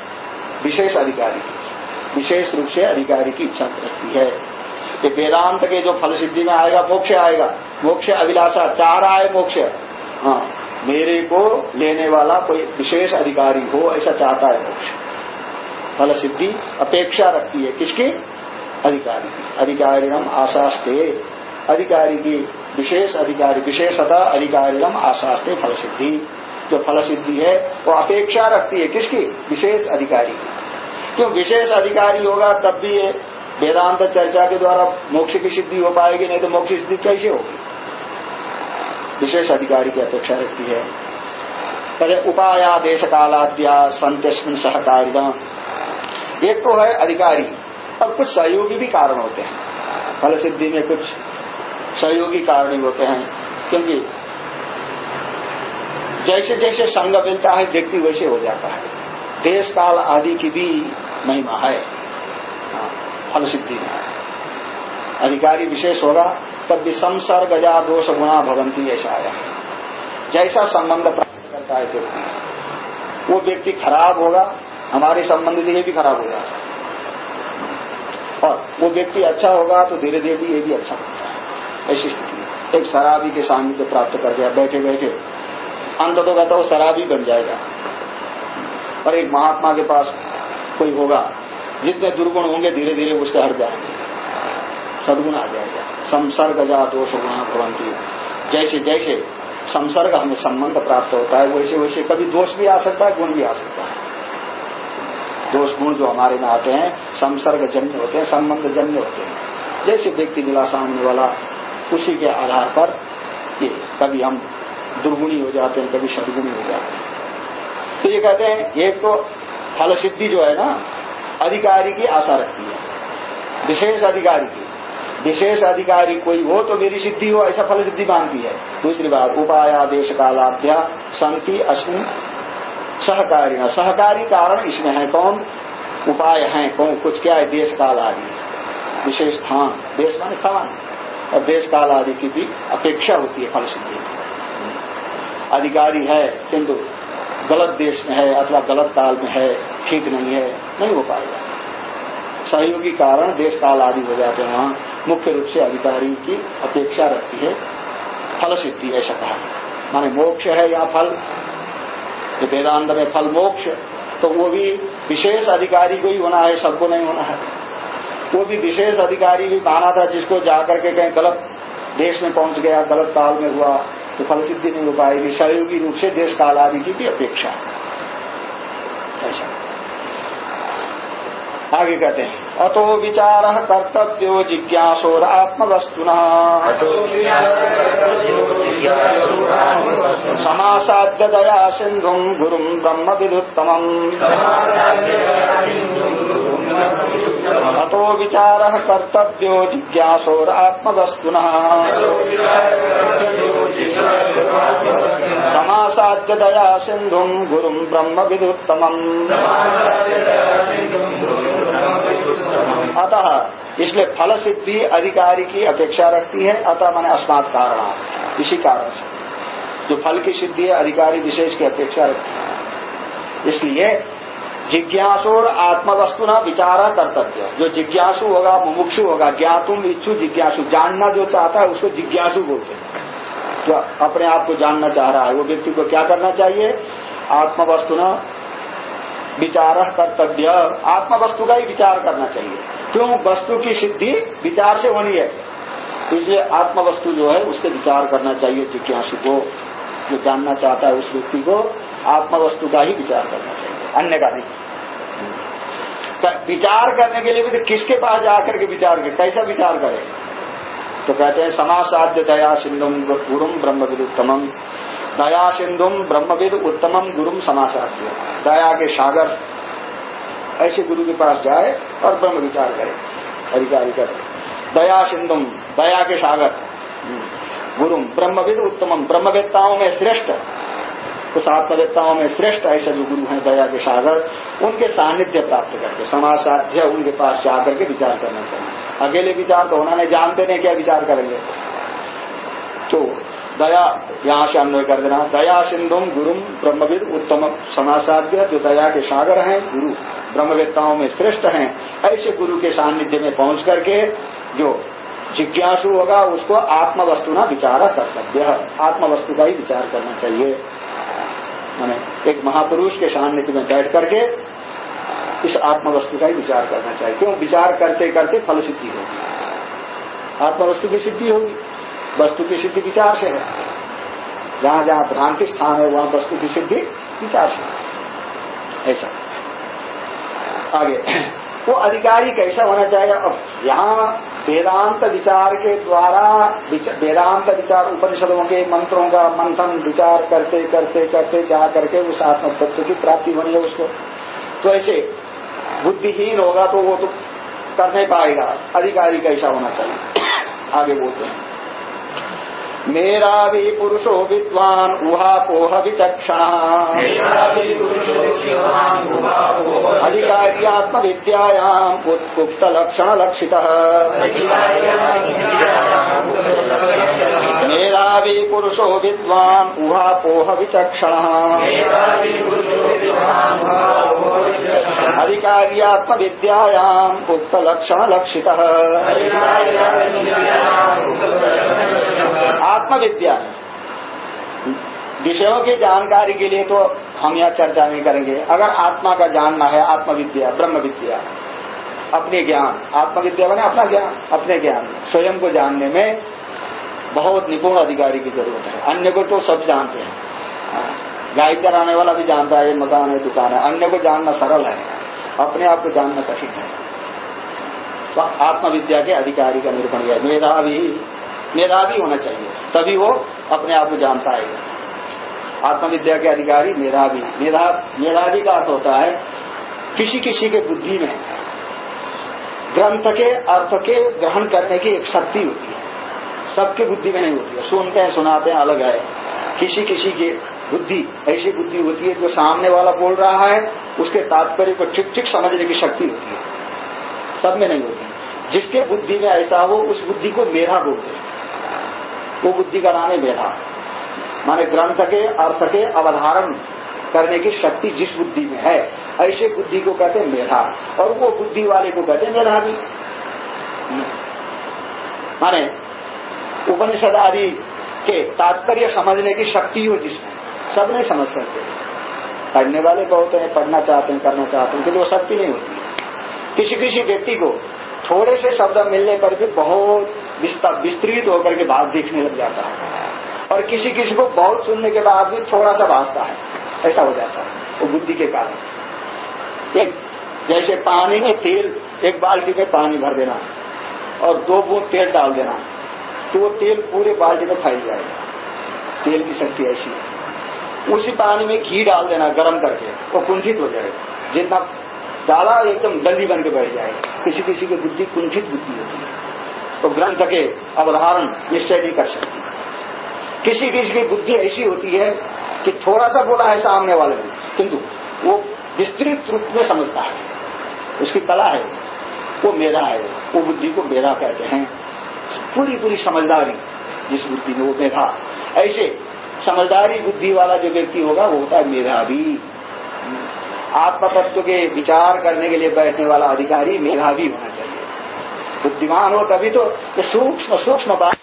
विशेष अधिकारी की। विशेष रूप से अधिकारी की इच्छा रखती है। ये वेदांत के जो फल सिद्धि में आएगा, मोक्ष आएगा। मोक्ष अभिलाषा चाह रहा है मोक्ष। हाँ मेरे को लेने वाला कोई विशेष अधिकारी हो, ऐसा चाहता है मोक्ष। फल सिद्धि अपेक्षा रखती है। किसकी? अधिकारी की। अधिकारी हम आशास्ते। अधिकारी की विशेष अधिकारी, विशेषता अधिकारिणम आशास्ते फल सिद्धि जो फल सिद्धि है, वो अपेक्षा रखती है किसकी? विशेष अधिकारी की। क्यों विशेष अधिकारी होगा, तब भी ये वेदांत चर्चा के द्वारा मोक्ष की सिद्धि हो पाएगी, नहीं तो मोक्ष सिद्धि कैसे होगी? विशेष अधिकारी की अपेक्षा रखती है। पहले उपायादेश कालाद्या संत्यस्मिन सहकारिणा। एक तो है अधिकारी, और कुछ सहयोगी भी कारण होते हैं। फल सिद्धि में कुछ सहयोगी कारण होते हैं, क्योंकि जैसे जैसे संग मिलता है, व्यक्ति वैसे हो जाता है। देश काल आदि की भी महिमा है, फल सिद्धि में अधिकारी विशेष होगा, तब भी संसर्ग या दोष गुणा भवंती ऐसा आया है जैसा संबंध प्राप्त करता है व्यक्ति वो व्यक्ति खराब होगा, हमारे संबंध ये भी खराब हो जाता है और वो व्यक्ति अच्छा होगा तो धीरे धीरे ये भी अच्छा होता है ऐसी स्थिति एक शराबी के सामने प्राप्त कर गया। बैठे बैठे। अंत तो कहता वो शराबी बन जाएगा। और एक महात्मा के पास कोई होगा, जितने दुर्गुण होंगे धीरे धीरे उसके हट जाएँगे। सदगुण आ जाएगा। संसर्ग जा दोष गुणा भवंती। जैसे जैसे संसर्ग हमें संबंध प्राप्त होता है, वैसे वैसे कभी दोष भी आ सकता है, गुण भी आ सकता है। दोष गुण जो हमारे में आते हैं संसर्ग जन्य होते हैं संबंध जन्य होते हैं। जैसे व्यक्ति मिला सामने वाला उसी के आधार पर ये कभी हम दुर्गुणी हो जाते हैं, कभी सदगुणी हो जाते हैं। तो ये कहते हैं, एक तो फल सिद्धि जो है ना, अधिकारी की आशा रखती है। विशेष अधिकारी की। विशेष अधिकारी कोई हो तो मेरी सिद्धि हो, ऐसा फल सिद्धि मानती है। दूसरी बात, उपाय उपायादेश कालाभ्या शांति अश्विन सहकारी सहकारी कारण इसमें है कौन? उपाय है कौन? कुछ क्या है? देश काल आदि। विशेष स्थान। देश मान स्थान। और देश काल आदि की भी अपेक्षा होती है फल सिद्धि अधिकारी है, किंतु गलत देश में है, अथवा गलत काल में है, ठीक नहीं है, नहीं हो पाएगा। सहयोगी कारण देश काल आदि हो जाते हैं वहाँ। मुख्य रूप से अधिकारी की अपेक्षा रखती है फल सिद्धि ऐसा कहा माने मोक्ष है या फल वेदांत में फल मोक्ष तो वो भी विशेष अधिकारी को ही होना है, सबको नहीं होना है। वो भी विशेष अधिकारी भी माना था जिसको जाकर के कहीं गलत देश में पहुँच गया गलत काल में हुआ तो फल सिद्धि नहीं हो पाएगी सहयोगी रूप से देश काल आदि की भी अपेक्षा। ऐसा। आगे कहते हैं अतो विचार कर्तव्यो जिज्ञासोर आत्मवस्तु समासाद्य दया सिंधु गुरु ब्रह्म विदुत्तम अतो विचार कर्तव्यो जिज्ञासोर आत्मवस्तु समासाद्य दया सिंधु गुरु ब्रह्म विदुत्तम अतः इसलिए फल सिद्धि अधिकारी की अपेक्षा रखती है, अतः मैंने अस्मात कारण। इसी कारण से। जो फल की सिद्धि है, अधिकारी विशेष की अपेक्षा रखती है। इसलिए जिज्ञासु और आत्मवस्तु न विचारा कर्तव्य। जो जिज्ञासु होगा, मुमुक्षु होगा ज्ञातुम इच्छु जिज्ञासु। जानना जो चाहता है, उसको जिज्ञासु बोलते हैं। जो अपने आप को जानना चाह रहा है, वो व्यक्ति को क्या करना चाहिए? आत्मवस्तु न विचार कर्तव्य। आत्मा वस्तु का ही विचार करना चाहिए। क्यों? वस्तु की सिद्धि विचार से होनी है। इसलिए आत्मवस्तु जो है उसके विचार करना चाहिए जिज्ञासु को। जो जानना चाहता है, उस व्यक्ति को। आत्मा वस्तु का ही विचार करना चाहिए, अन्य का नहीं। विचार करने के लिए भी तो किसके पास जाकर के विचार करे? कैसा विचार करे? तो कहते हैं समासाध्य दया सिंधुम गुरुम ब्रह्मविद विदुत्तम दया सिंधुम ब्रह्मविद उत्तमम गुरुम समासाध्य दया के सागर। ऐसे गुरु के पास जाए और ब्रह्म विचार करे, अधिकारी करे। दया सिंधुम, दया के सागर। गुरुम ब्रह्मविद उत्तमम। ब्रह्मवेत्ताओं में श्रेष्ठ। कुछ आत्मवेत्ताओं में श्रेष्ठ ऐसे जो गुरु हैं, दया के सागर, उनके सानिध्य प्राप्त करके समाज साध्य उनके पास जाकर के विचार करना चाहिए। अकेले विचार तो उन्होंने जानते नहीं क्या विचार करेंगे। तो दया यहाँ से अन्वय कर देना। दया सिंधुम गुरु ब्रह्मविद उत्तम समासाध्य, जो दया के सागर हैं, गुरु ब्रह्मवेत्ताओं में श्रेष्ठ हैं, ऐसे गुरु के सानिध्य में पहुँच करके जो जिज्ञासु होगा, उसको आत्मवस्तु ना विचार कर्तव्य आत्मवस्तु का ही विचार करना चाहिए। मैंने एक महापुरुष के सानिध्य में बैठ करके, इस आत्मवस्तु का ही विचार करना चाहिए। क्यों? विचार करते करते फल सिद्धि होगी। आत्मवस्तु की सिद्धि होगी। वस्तु की सिद्धि विचार से है। जहाँ जहाँ भ्रांति स्थान है, वहाँ वस्तु की सिद्धि विचार से ऐसा। आगे। वो अधिकारी कैसा होना चाहिए? अब यहाँ वेदांत विचार के द्वारा वेदांत विचार उपनिषदों के मंत्रों का मंथन विचार करते करते करते, जा करके उस आत्म तत्व की प्राप्ति होनी है उसको। तो ऐसे बुद्धिहीन होगा तो वो तो कर नहीं पाएगा। अधिकारी कैसा होना चाहिए? आगे बोलते हैं। मेरा भी पुरुषो विद्वान उहा पोह विचक्षण। अधिकार्यात्म विद्यायाम उत्कुप्त लक्षण लक्षित मेरा भी पुरुषो विद्वान उहा पोह विचक्षण। अधिकार्यात्म विद्यायाम उक्त लक्षण लक्षित आत्मविद्या। विषयों की जानकारी के लिए तो हम यहाँ चर्चा नहीं करेंगे। अगर आत्मा का जानना है, आत्मविद्या ब्रह्म विद्या अपने ज्ञान, आत्मविद्या बने अपना ज्ञान, अपने ज्ञान। स्वयं को जानने में बहुत निपुण अधिकारी की ज़रूरत है। अन्य को तो सब जानते हैं। गाय चराने वाला भी जानता है, मकान है, दुकान है। अन्य को जानना सरल है। अपने आप को जानना कठिन है। तो आत्मविद्या के अधिकारी का निरूपण है मेधावी मेधावी होना चाहिए। तभी वो अपने आप को जानता है आत्मविद्या के अधिकारी मेधावी मेधा, मेधावी का अर्थ होता है किसी किसी के बुद्धि में। ग्रंथ के अर्थ के ग्रहण करने की एक शक्ति होती है। सबके बुद्धि में नहीं होती है। सुनते हैं, सुनाते हैं, अलग है। किसी किसी की बुद्धि, ऐसी बुद्धि होती है जो सामने वाला बोल रहा है, उसके तात्पर्य को ठीक ठीक समझने की शक्ति होती है। सब में नहीं होती। जिसके बुद्धि में ऐसा हो, उस बुद्धि को मेधा बोलते वो बुद्धि का नाम है मेधा माने ग्रंथ के अर्थ के अवधारण करने की शक्ति जिस बुद्धि में है, ऐसे बुद्धि को कहते हैं मेधा। और वो बुद्धि वाले को कहते हैं मेधावी। माने उपनिषद आदि के तात्पर्य समझने की शक्ति हो जिसमें, सब नहीं समझ सकते। पढ़ने वाले बहुत हैं, पढ़ना चाहते हैं, करना चाहते हैं लेकिन वो शक्ति नहीं होती। किसी किसी व्यक्ति को थोड़े से शब्द मिलने पर भी बहुत विस्तृत होकर के भाव दिखने लग जाता है। और किसी किसी को बहुत सुनने के बाद भी थोड़ा सा भाजता है। ऐसा हो जाता है, वो बुद्धि के कारण। एक, जैसे पानी में तेल, एक बाल्टी में पानी भर देना और दो बूंद तेल डाल देना तो वो तेल पूरे बाल्टी में फैल जाएगा। तेल की शक्ति ऐसी है। उसी पानी में घी डाल देना गर्म करके, वो कुंठित हो जाएगा। जितना डाला, एकदम डंडी बन के बैठ जाएगा। किसी किसी की बुद्धि कुंठित बुद्धि होती है। तो ग्रंथ के अवधारण निश्चय नहीं कर सकती। किसी किसी की बुद्धि ऐसी होती है कि थोड़ा सा बोला है सामने वाले ने, किंतु वो विस्तृत रूप में समझता है। उसकी कला है, वो मेरा है, वो बुद्धि को मेरा कहते हैं। पूरी पूरी समझदारी, जिस बुद्धि में वो मेधा। ऐसे समझदारी बुद्धि वाला जो व्यक्ति होगा, वो होता है मेधा भी आत्म तत्व के विचार करने के लिए बैठने वाला अधिकारी मेधावी होना चाहिए। बुद्धिमान हो, तभी तो ये सूक्ष्म सूक्ष्म बात।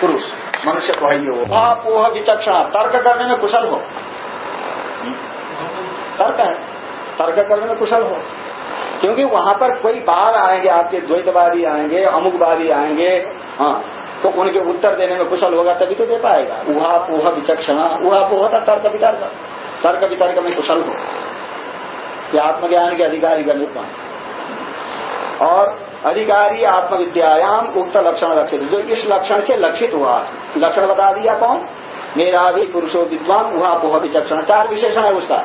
पुरुष, मनुष्य को ही हो वो। विचक्षणा, तर्क करने में कुशल हो। तर्क है, तर्क करने में कुशल हो। क्योंकि वहाँ पर कोई बाद आएँगे, आपके द्वैतवादी आएँगे, अमुकवादी आएँगे हाँ तो उनके उत्तर देने में कुशल होगा, तभी तो दे पाएगा। उहा, पोह, विचक्षणा, उहा, पोह था तर्क, वितर्क। तर्क, वितर्क में कुशल हो। ये आत्मज्ञान के अधिकारी का निर्माण और अधिकारी आत्मविद्यायाम उक्त लक्षण लक्षित। जो इस लक्षण से लक्षित हुआ, लक्षण बता दिया कौन? मेरा भी पुरुषो विद्वान उहा पोह विचक्षण चार विशेषण है उसका।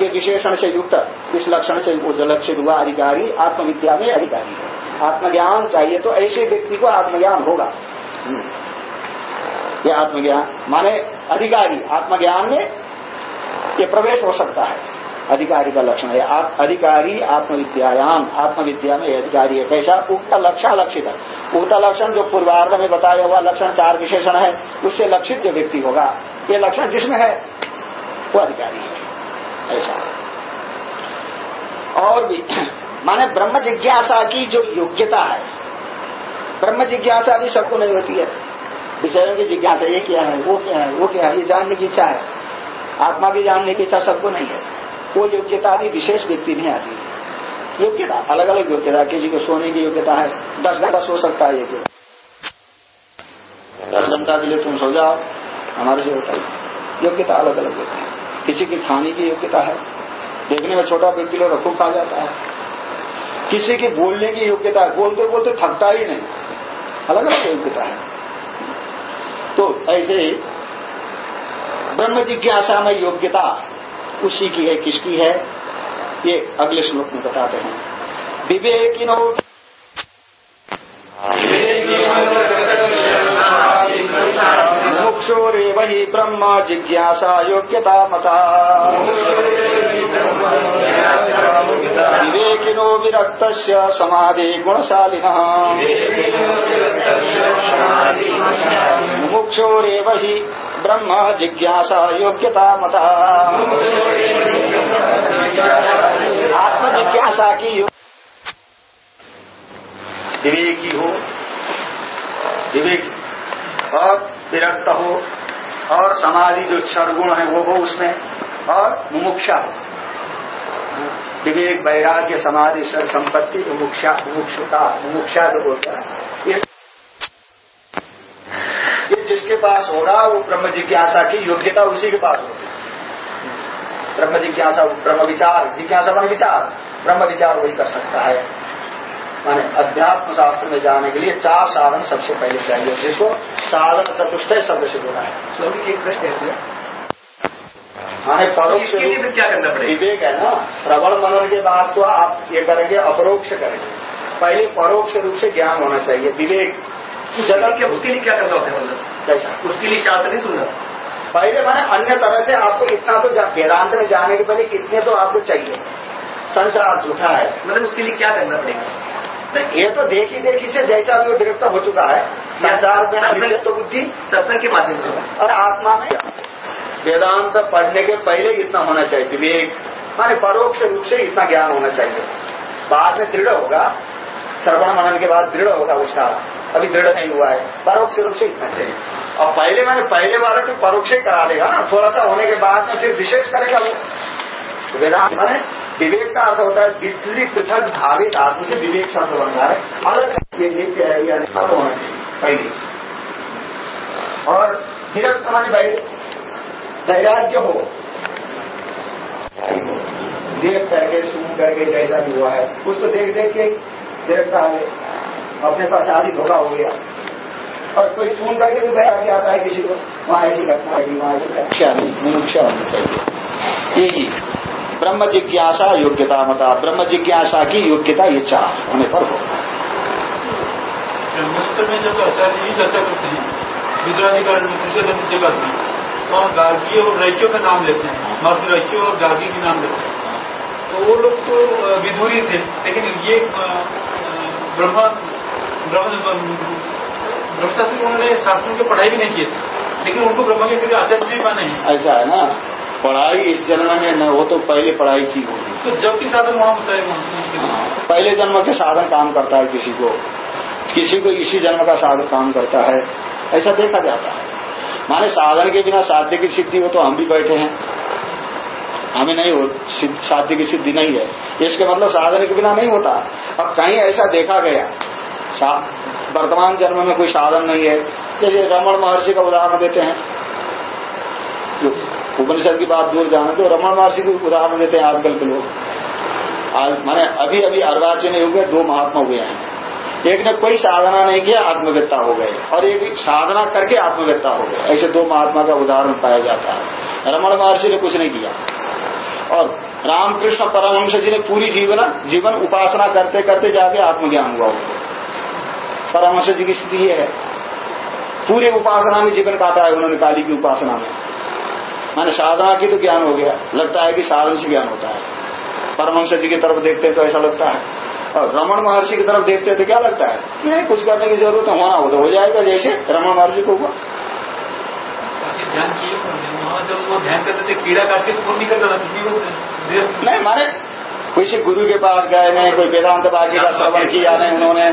ये विशेषण से युक्त, इस लक्षण से लक्षित हुआ अधिकारी, आत्मविद्या में अधिकारी। आत्मज्ञान चाहिए तो ऐसे व्यक्ति को आत्मज्ञान होगा। ये आत्मज्ञान, माने अधिकारी, आत्मज्ञान में ये प्रवेश हो सकता है। अधिकारी का लक्षण है। आप अधिकारी आत्मविद्यायाम, आत्मविद्या में अधिकारी है। कैसा? उक्त लक्षण लक्षित है। उक्त लक्षण जो पूर्वार्ध में बताया हुआ लक्षण चार विशेषण है, उससे लक्षित जो व्यक्ति होगा, ये लक्षण जिसमें है, वो अधिकारी है। ऐसा और भी, माने ब्रह्म जिज्ञासा की जो योग्यता है, ब्रह्म जिज्ञासा भी सबको नहीं होती है। विषयों की जिज्ञासा ये क्या है, वो क्या है, वो क्या है, ये जानने की इच्छा है। आत्मा भी जानने की इच्छा सबको नहीं है। वो योग्यता भी विशेष व्यक्ति नहीं आती। है योग्यता अलग अलग योग्यता, किसी को सोने की योग्यता है, दस घंटा सो सकता है योग्यता दस घंटा के लिए तुम सो जाओ, हमारे से होता है योग्यता अलग अलग होती है। किसी की खाने की योग्यता है, देखने में छोटा व्यक्ति लोग खूब खा जाता है। किसी की बोलने की योग्यता है बोलते बोलते थकता ही नहीं। अलग अलग योग्यता है। तो ऐसे ब्रह्म जिज्ञासा में योग्यता उसी की है किसकी है? ये अगले श्लोक में बताते हैं। विवेकिनो मुक्षोरेव ही ब्रह्म जिज्ञासा योग्यता मता। विवेकिनो विरक्त समाधि गुणशालिन। मुक्षोरेव ही ब्रह्म जिज्ञासा योग्यता मता। आत्म जिज्ञासा की विवेकी हो। विवेक और विरक्त हो और समाधि जो क्षण गुण है वो हो उसमें और मुमुक्षा हो। विवेक वैराग्य समाधि सर संपत्ति मुमुक्षा, मुमुक्षुता, मुमुक्षा जो बोलता है। ये ये जिसके पास होगा वो ब्रह्म जिज्ञासा की योग्यता उसी के पास होगी। ब्रह्म जिज्ञासा, ब्रह्म विचार, जिज्ञासा मन विचार, ब्रह्म विचार वही कर सकता है। माने अध्यात्म शास्त्र में जाने के लिए चार साधन सबसे पहले चाहिए जिसको साधन चतुष्टय शब्द से बोला है। एक प्रश्न है माने परोक्ष क्या करना पड़ेगा? विवेक है ना? प्रबल मनन के बाद तो आप ये करेंगे अपरोक्ष करेंगे। पहले परोक्ष रूप से ज्ञान होना चाहिए विवेक। जगह के उसके लिए क्या करना होता है मतलब? कैसा? उसके लिए शास्त्र नहीं सुनना। पहले मैंने अन्य तरह से आपको इतना तो वेदांत में जाने के पहले इतने तो आपको चाहिए। संसार झूठा है। मतलब उसके लिए क्या करना पड़ेगा? ये तो देखी देखी से जैसा भी वो विरक्त हो चुका है। संसार में सत्संग- तो बुद्धि सत्संग के माध्यम से। और आत्मा में वेदांत पढ़ने के पहले इतना होना चाहिए विवेक। माने परोक्ष रूप से इतना ज्ञान होना चाहिए। बाद में दृढ़ होगा। श्रवण मनन के बाद दृढ़ होगा उसका। अभी दृढ़ नहीं हुआ है। परोक्ष रूप से इतना चाहिए। और पहले मैंने पहले वाला तो परोक्ष ही करा देगा ना। थोड़ा सा होने के बाद में फिर विशेष करेगा वो। वेदांत माने विवेक का अर्थ होता है विस्तृत पृथक भावित आत्म से विवेक शब्द बन रहा है। अलग ये नित्य है, या अलग होना चाहिए। पहले और माने वै- वैराग्य हो। देख करके, सुन करके जैसा भी हुआ है उसको तो देख देख के आ गए अपने पास आदि धोखा हो गया। और कोई सुन करके भी वैराग्य आता है किसी को, वहाँ ऐसी घटना है वहाँ ऐसी रक्षा नहीं मुमुक्षा होनी चाहिए यही। ब्रह्म जिज्ञासा योग्यता मता ब्रह्म जिज्ञासा की योग्यता ये चाह होने पर हो जन्मोत्सव में जब आचार्य जी चर्चा करते हैं विद्राधिकरण में दूसरे धर्म जगत में वहाँ गार्गी और रैक्यों का नाम लेते हैं। महर्षि रैक्यो और गार्गी के नाम लेते हैं। तो वो लोग तो विधुरी थे। लेकिन ये ब्रह्मा ब्रह्मशास्त्र उन्होंने शास्त्रों की पढ़ाई भी नहीं की थी। लेकिन उनको ब्रह्मा के आचार्य भी माने हैं। ऐसा है ना? पढ़ाई इस जन्म में न हो तो पहले पढ़ाई की होगी तो जब की साधन वहाँ होता है पहले जन्म के साधन काम करता है किसी को। किसी को इसी जन्म का साधन काम करता है। ऐसा देखा जाता है। माने साधन के बिना साध्य की सिद्धि हो तो हम भी बैठे हैं। हमें नहीं हो साध्य की सिद्धि नहीं है। इसके मतलब साधन के बिना नहीं होता। अब कहीं ऐसा देखा गया वर्तमान जन्म में कोई साधन नहीं है। जैसे रमण महर्षि का उदाहरण देते हैं। उपनिषद की बात दूर जाने तो रमण महर्षि को उदाहरण देते हैं आजकल के लोग। आज माने अभी अभी अर्वाचीन युग में दो महात्मा हुए हैं। एक ने कोई साधना नहीं किया आत्मवेत्ता हो गए और एक साधना करके आत्मवेत्ता हो गए ऐसे दो महात्मा का उदाहरण पाया जाता है। रमण महर्षि ने कुछ नहीं किया। और रामकृष्ण परमहंस जी ने पूरी जीवन जीवन उपासना करते करते जाके आत्मज्ञान हुआ। उनको परमहंस जी की स्थिति यह है। पूरी उपासना में जीवन काटा है, उन्होंने काली की उपासना में। मैंने साधना की तो ज्ञान हो गया। लगता है कि साधन से ज्ञान होता है। परमहंस जी की तरफ़ देखते हैं तो ऐसा लगता है। और रमण महर्षि की तरफ़ देखते हैं तो क्या लगता है? नहीं, कुछ करने की ज़रूरत होना हो तो हो जाएगा जैसे रमण महर्षि को हुआ। बाकी ध्यान ध्यान नहीं, माने किसी गुरु के पास गए नहीं, कोई वेदांत वाक्य का श्रवण किया नहीं उन्होंने।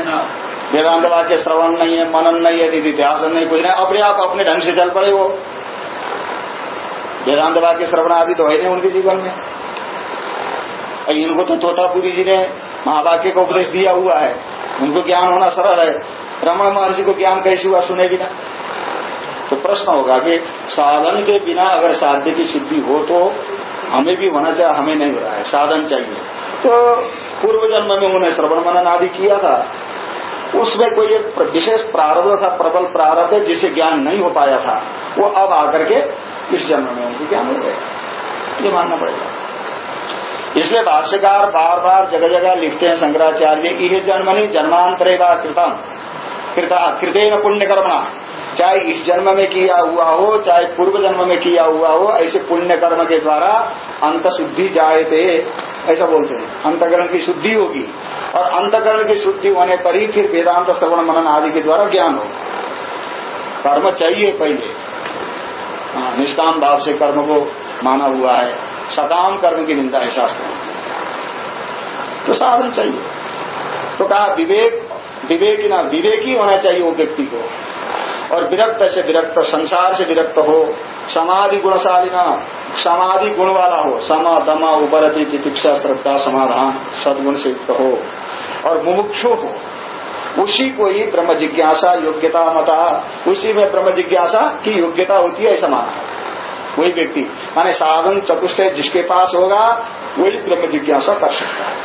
वेदांत वाक्य श्रवण नहीं है, मनन नहीं है, निधिध्यासन नहीं, कुछ नहीं। अपने आप अपने ढंग से चल पड़े वो। वेदांत वाक्य श्रवण आदि तो है नहीं उनके जीवन में। इनको तो तोतापुरी जी ने महावाक्य का उपदेश दिया हुआ है। उनको ज्ञान होना सरल है। रमण महर्षि को ज्ञान कैसे हुआ सुने बिना? तो प्रश्न होगा कि साधन के बिना अगर साध्य की सिद्धि हो तो हमें भी होना चाहिए, हमें नहीं हो रहा है। साधन चाहिए। तो पूर्व जन्म में उन्होंने श्रवण मनन आदि किया था। उसमें कोई एक विशेष प्रारब्ध था, प्रबल प्रारब्ध जिसे ज्ञान नहीं हो पाया था। वो अब आकर के इस जन्म में उनको ज्ञान हो? गया ये मानना पड़ेगा। इसलिए भाष्यकार बार बार जगह जगह लिखते हैं शंकराचार्य यह जन्मनि जन्मांतरेगा कृतम। कृता न पुण्य कर्मणा चाहे इस जन्म में किया हुआ हो, चाहे पूर्व जन्म में किया हुआ हो, ऐसे पुण्य कर्म के द्वारा अंत शुद्धि जायते। ऐसा बोलते हैं। अंतकरण की शुद्धि होगी। और अंतकरण की शुद्धि होने पर ही फिर वेदांत, श्रवण, मनन आदि के द्वारा ज्ञान होगा। कर्म चाहिए पहले। निष्काम भाव से कर्म को माना हुआ है। सकाम कर्म की निंदा है शास्त्र तो साधन चाहिए। तो कहा विवेक, विवेकी ना, विवेकी होना चाहिए वो व्यक्ति को। और विरक्त से विरक्त, संसार से विरक्त हो, समाधि गुणशाली ना, समाधि गुण वाला हो, समा, दमा उपरति तितिक्षा, श्रद्धा, समाधान, सदगुण से युक्त हो, और मुमुक्षु हो। उसी को ही ब्रह्म जिज्ञासा योग्यता मता। उसी में ब्रह्म जिज्ञासा की योग्यता होती है, ऐसा माना वही व्यक्ति, माने साधन चतुष्ट जिसके पास होगा, वही ब्रह्म जिज्ञासा कर सकता है।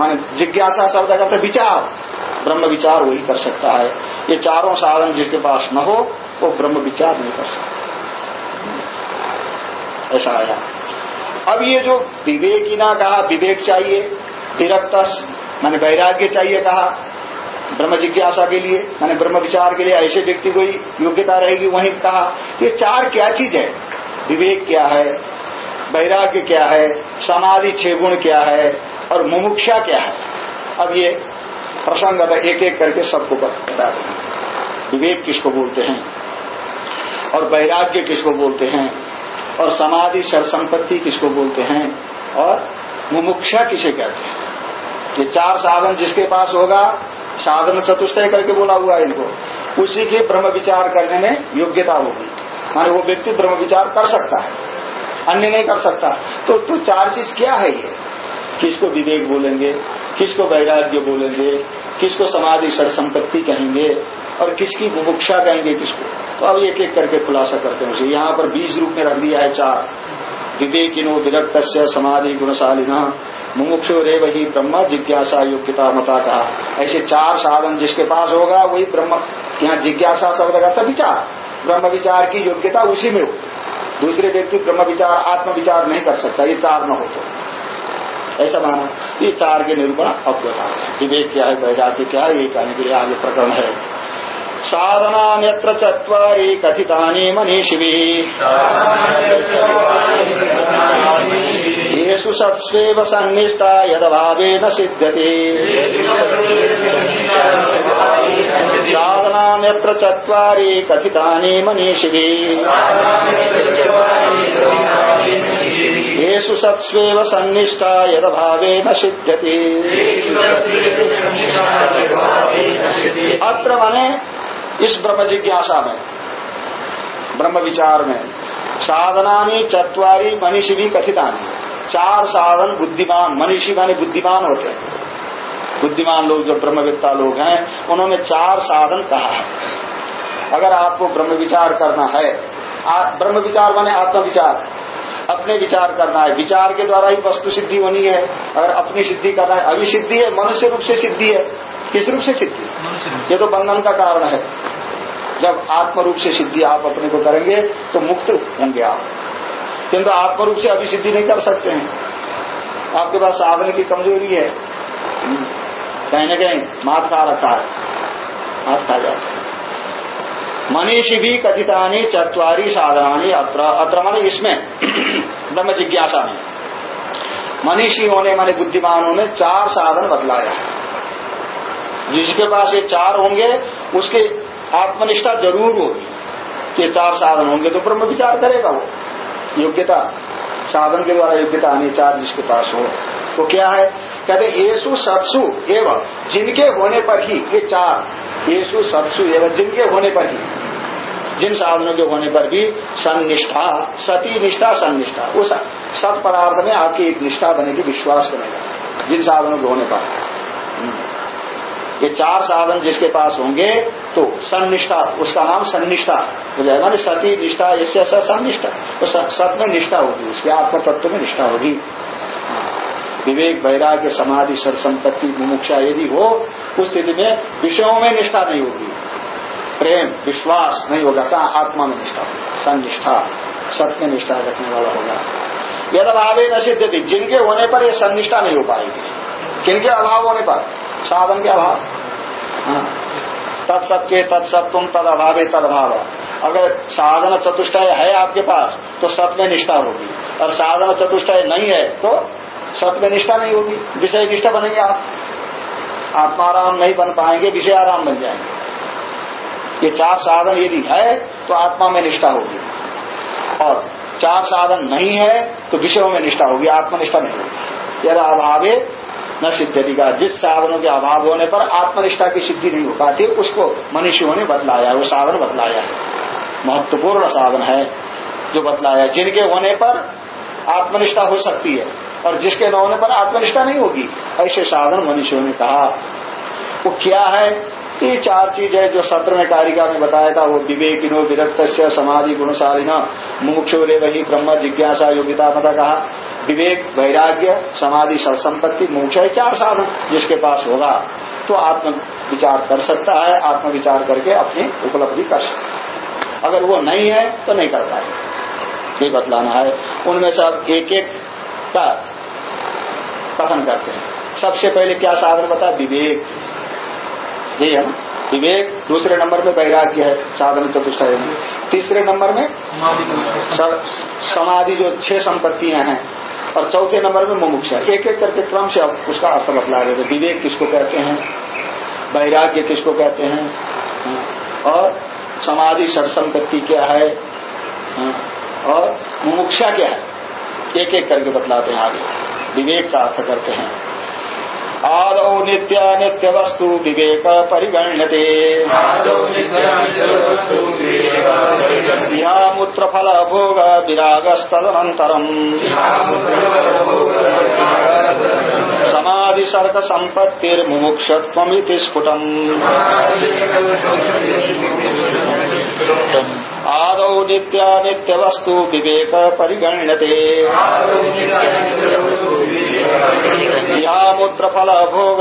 माने जिज्ञासा शब्द का अर्थ विचार। ब्रह्म विचार वही कर सकता है। ये चारों साधन जिसके पास न हो, वो ब्रह्म विचार नहीं कर सकता। ऐसा आया अब ये जो विवेकी ना कहा, विवेक चाहिए विरक्त माने वैराग्य चाहिए कहा ब्रह्म जिज्ञासा के लिए, मैंने ब्रह्म विचार के लिए ऐसे व्यक्ति को ही योग्यता रहेगी, वहीं कहा। ये चार क्या चीज़ है? विवेक क्या है? वैराग्य क्या है? समाधि छह गुण क्या है? और मुमुक्षा क्या है? अब ये प्रसंग एक एक करके सबको बता दें। विवेक किसको बोलते हैं? और वैराग्य किसको बोलते हैं? और समाधि सर संपत्ति किसको बोलते हैं? और मुमुक्षा किसे कहते हैं? ये चार साधन जिसके पास होगा साधन चतुष्टय करके बोला हुआ है इनको। उसी के ब्रह्म विचार करने में योग्यता होगी। माने वो व्यक्ति ब्रह्म विचार कर सकता है, अन्य नहीं कर सकता। तो तो चार चीज़ क्या है ये? किसको विवेक बोलेंगे, किसको वैराग्य बोलेंगे, किसको समाधि सर संपत्ति कहेंगे, और किसकी बुभुक्षा कहेंगे किसको? तो अब एक एक करके खुलासा करते हैं उसे। यहाँ पर बीज रूप में रख दिया है चार। विवेकिनो विरक्त समाधि गुणशालिना। मुमुक्षु रे वही ब्रह्म जिज्ञासा योग्यता मता कहा। ऐसे चार साधन जिसके पास होगा, वही ब्रह्म यहाँ जिज्ञासा शब्द का विचार। ब्रह्म विचार की योग्यता उसी में हो। दूसरे व्यक्ति ब्रह्म विचार, आत्म विचार नहीं कर सकता, ये चार न हो तो। ऐसा माना। ये चार के निरूपण अब विवेक क्या है, वैराग्य क्या है, ये कहने के लिए आगे प्रकरण है। साधनान्यत्र चत्वारि कथितानि मनीषिभिः। येषु सत्स्वेव सन्निष्ठा यदभावेन सिद्ध्यति। साधनान्यत्र चत्वारि कथितानि मनीषिभिः। येषु सत्स्वेव सन्निष्ठा यदभावेन सिद्ध्यति। अत्र माने इस ब्रह्म जिज्ञासा में, ब्रह्म विचार में साधनानी चतवारी मनीषी भी कथितानी। चार साधन बुद्धिमान मनीषी माने बुद्धिमान होते हैं। बुद्धिमान लोग जो ब्रह्मविद्ता लोग हैं उन्होंने चार साधन कहा है। अगर आपको ब्रह्म विचार करना है ब्रह्म विचार माने आत्म विचार अपने विचार करना है। विचार के द्वारा ही वस्तु सिद्धि होनी है। अगर अपनी सिद्धि करना है अभी सिद्धि है मनुष्य रूप से सिद्धि है। किस रूप से सिद्धि? ये तो बंधन का कारण है। जब आत्म रूप से सिद्धि आप अपने को करेंगे तो मुक्त होंगे आप। किंतु आत्म रूप से अभी सिद्धि नहीं कर सकते हैं। आपके पास साधन की कमज़ोरी है। कहीं ना कहीं मात खा रखा है। मात खा जाता मनीषी भी कथितानी चतवारी साधनानी अत्र अत्र माने इसमें ब्रह्म जिज्ञासा में। मनीषी होने माने बुद्धिमानों ने चार साधन बदलाया है। जिसके पास ये चार होंगे, उसके आत्मनिष्ठा ज़रूर होगी। कि चार साधन होंगे तो ब्रह्म विचार करेगा वो। योग्यता, साधन के द्वारा योग्यता आने चार जिसके पास हो। तो क्या है? कहते येसु सत्सु एवं जिनके होने पर ही, ये चार, येसु सत्सु एवं जिनके होने पर ही। जिन साधनों के होने पर भी सन्निष्ठा, सती निष्ठा, सन्निष्ठा, उस सत पदार्थ में आपकी एक निष्ठा बनेगी, विश्वास बनेगा, जिन साधनों के होने पर। ये चार साधन जिसके पास होंगे तो सन्निष्ठा, उसका नाम सन्निष्ठा हो जाएगा। ना सती निष्ठा इससे सन्निष्ठा। तो सत में निष्ठा होगी, उसके आत्म तत्व में निष्ठा होगी। विवेक, वैराग्य, समाधि सर संपत्ति मुमुक्षा यदि हो, उस स्थिति में विषयों में निष्ठा नहीं होगी। प्रेम, विश्वास नहीं होगा, कहा आत्मा में निष्ठा होगा? सन्निष्ठा। सत्य निष्ठा रखने वाला होगा। यद न सिद्ध जिनके होने पर यह सन्निष्ठा नहीं हो पाएगी। किनके अभाव होने पर? साधन के अभाव? हाँ। तत्सत्य तत्सत्व तद अभावे तद अभाव। अगर साधन चतुष्टय है आपके पास तो सत में निष्ठा होगी। और साधन चतुष्टय नहीं है तो सत में निष्ठा नहीं होगी। विषय निष्ठा बनेंगे आप। आत्माराम नहीं बन पाएँगे विषय आराम बन जाएँगे। ये चार साधन यदि है तो आत्मा में निष्ठा होगी। और चार साधन नहीं है तो विषयों में निष्ठा होगी, आत्मनिष्ठा नहीं होगी। यदि अभावे न सिद्धि का जिस साधनों के अभाव होने पर आत्मनिष्ठा की सिद्धि नहीं हो पाती, उसको मनुष्यों ने बतलाया। वो साधन बतलाया महत्वपूर्ण साधन है जो बतलाया। जिनके होने पर आत्मनिष्ठा हो सकती है, और जिसके न होने पर आत्मनिष्ठा नहीं होगी। ऐसे साधन मनुष्यों ने कहा। वो क्या है? ये चार चीज़ है जो सत्र में कारिका में बताया था। वो विवेकिनो विरक्त समाधि, गुणशालिना मुमुक्षुरे वही ब्रह्म, जिज्ञासा योग्यता मता कहा। विवेक वैराग्य समाधि संपत्ति मोक्ष है चार साधन जिसके पास होगा तो आत्म विचार कर सकता है आत्म विचार करके अपनी उपलब्धि कर सकता है। अगर वो नहीं है तो नहीं कर पाए ये बतलाना है। उनमें सब एक एक का कथन करते हैं। सबसे पहले क्या साधन बता? विवेक। यही है ना? विवेक दूसरे नंबर में वैराग्य है साधन चतुष्टय में तीसरे नंबर में समाधि जो छह संपत्तियाँ हैं और चौथे नंबर में मुमुक्षा एक एक करके क्रम से अब उसका अर्थ बतला रहे थे। विवेक किसको कहते हैं? वैराग्य किसको कहते हैं? हाँ, और समाधि सरसंपत्ति क्या है? हाँ, और मुमुक्षा क्या है? एक एक करके बतलाते हैं आगे। विवेक का अर्थ करते हैं। आदौ नित्यानित्य वस्तु विवेक परिगण्यते मूत्र फल भोग विरागस्तदनन्तरम् समाधि सर्ग संपत्तिर्मुमुक्षत्वमिति स्फुटम् आदौ नित्यानित्य वस्तु विवेक परिगण्यते मूत्र फल भोग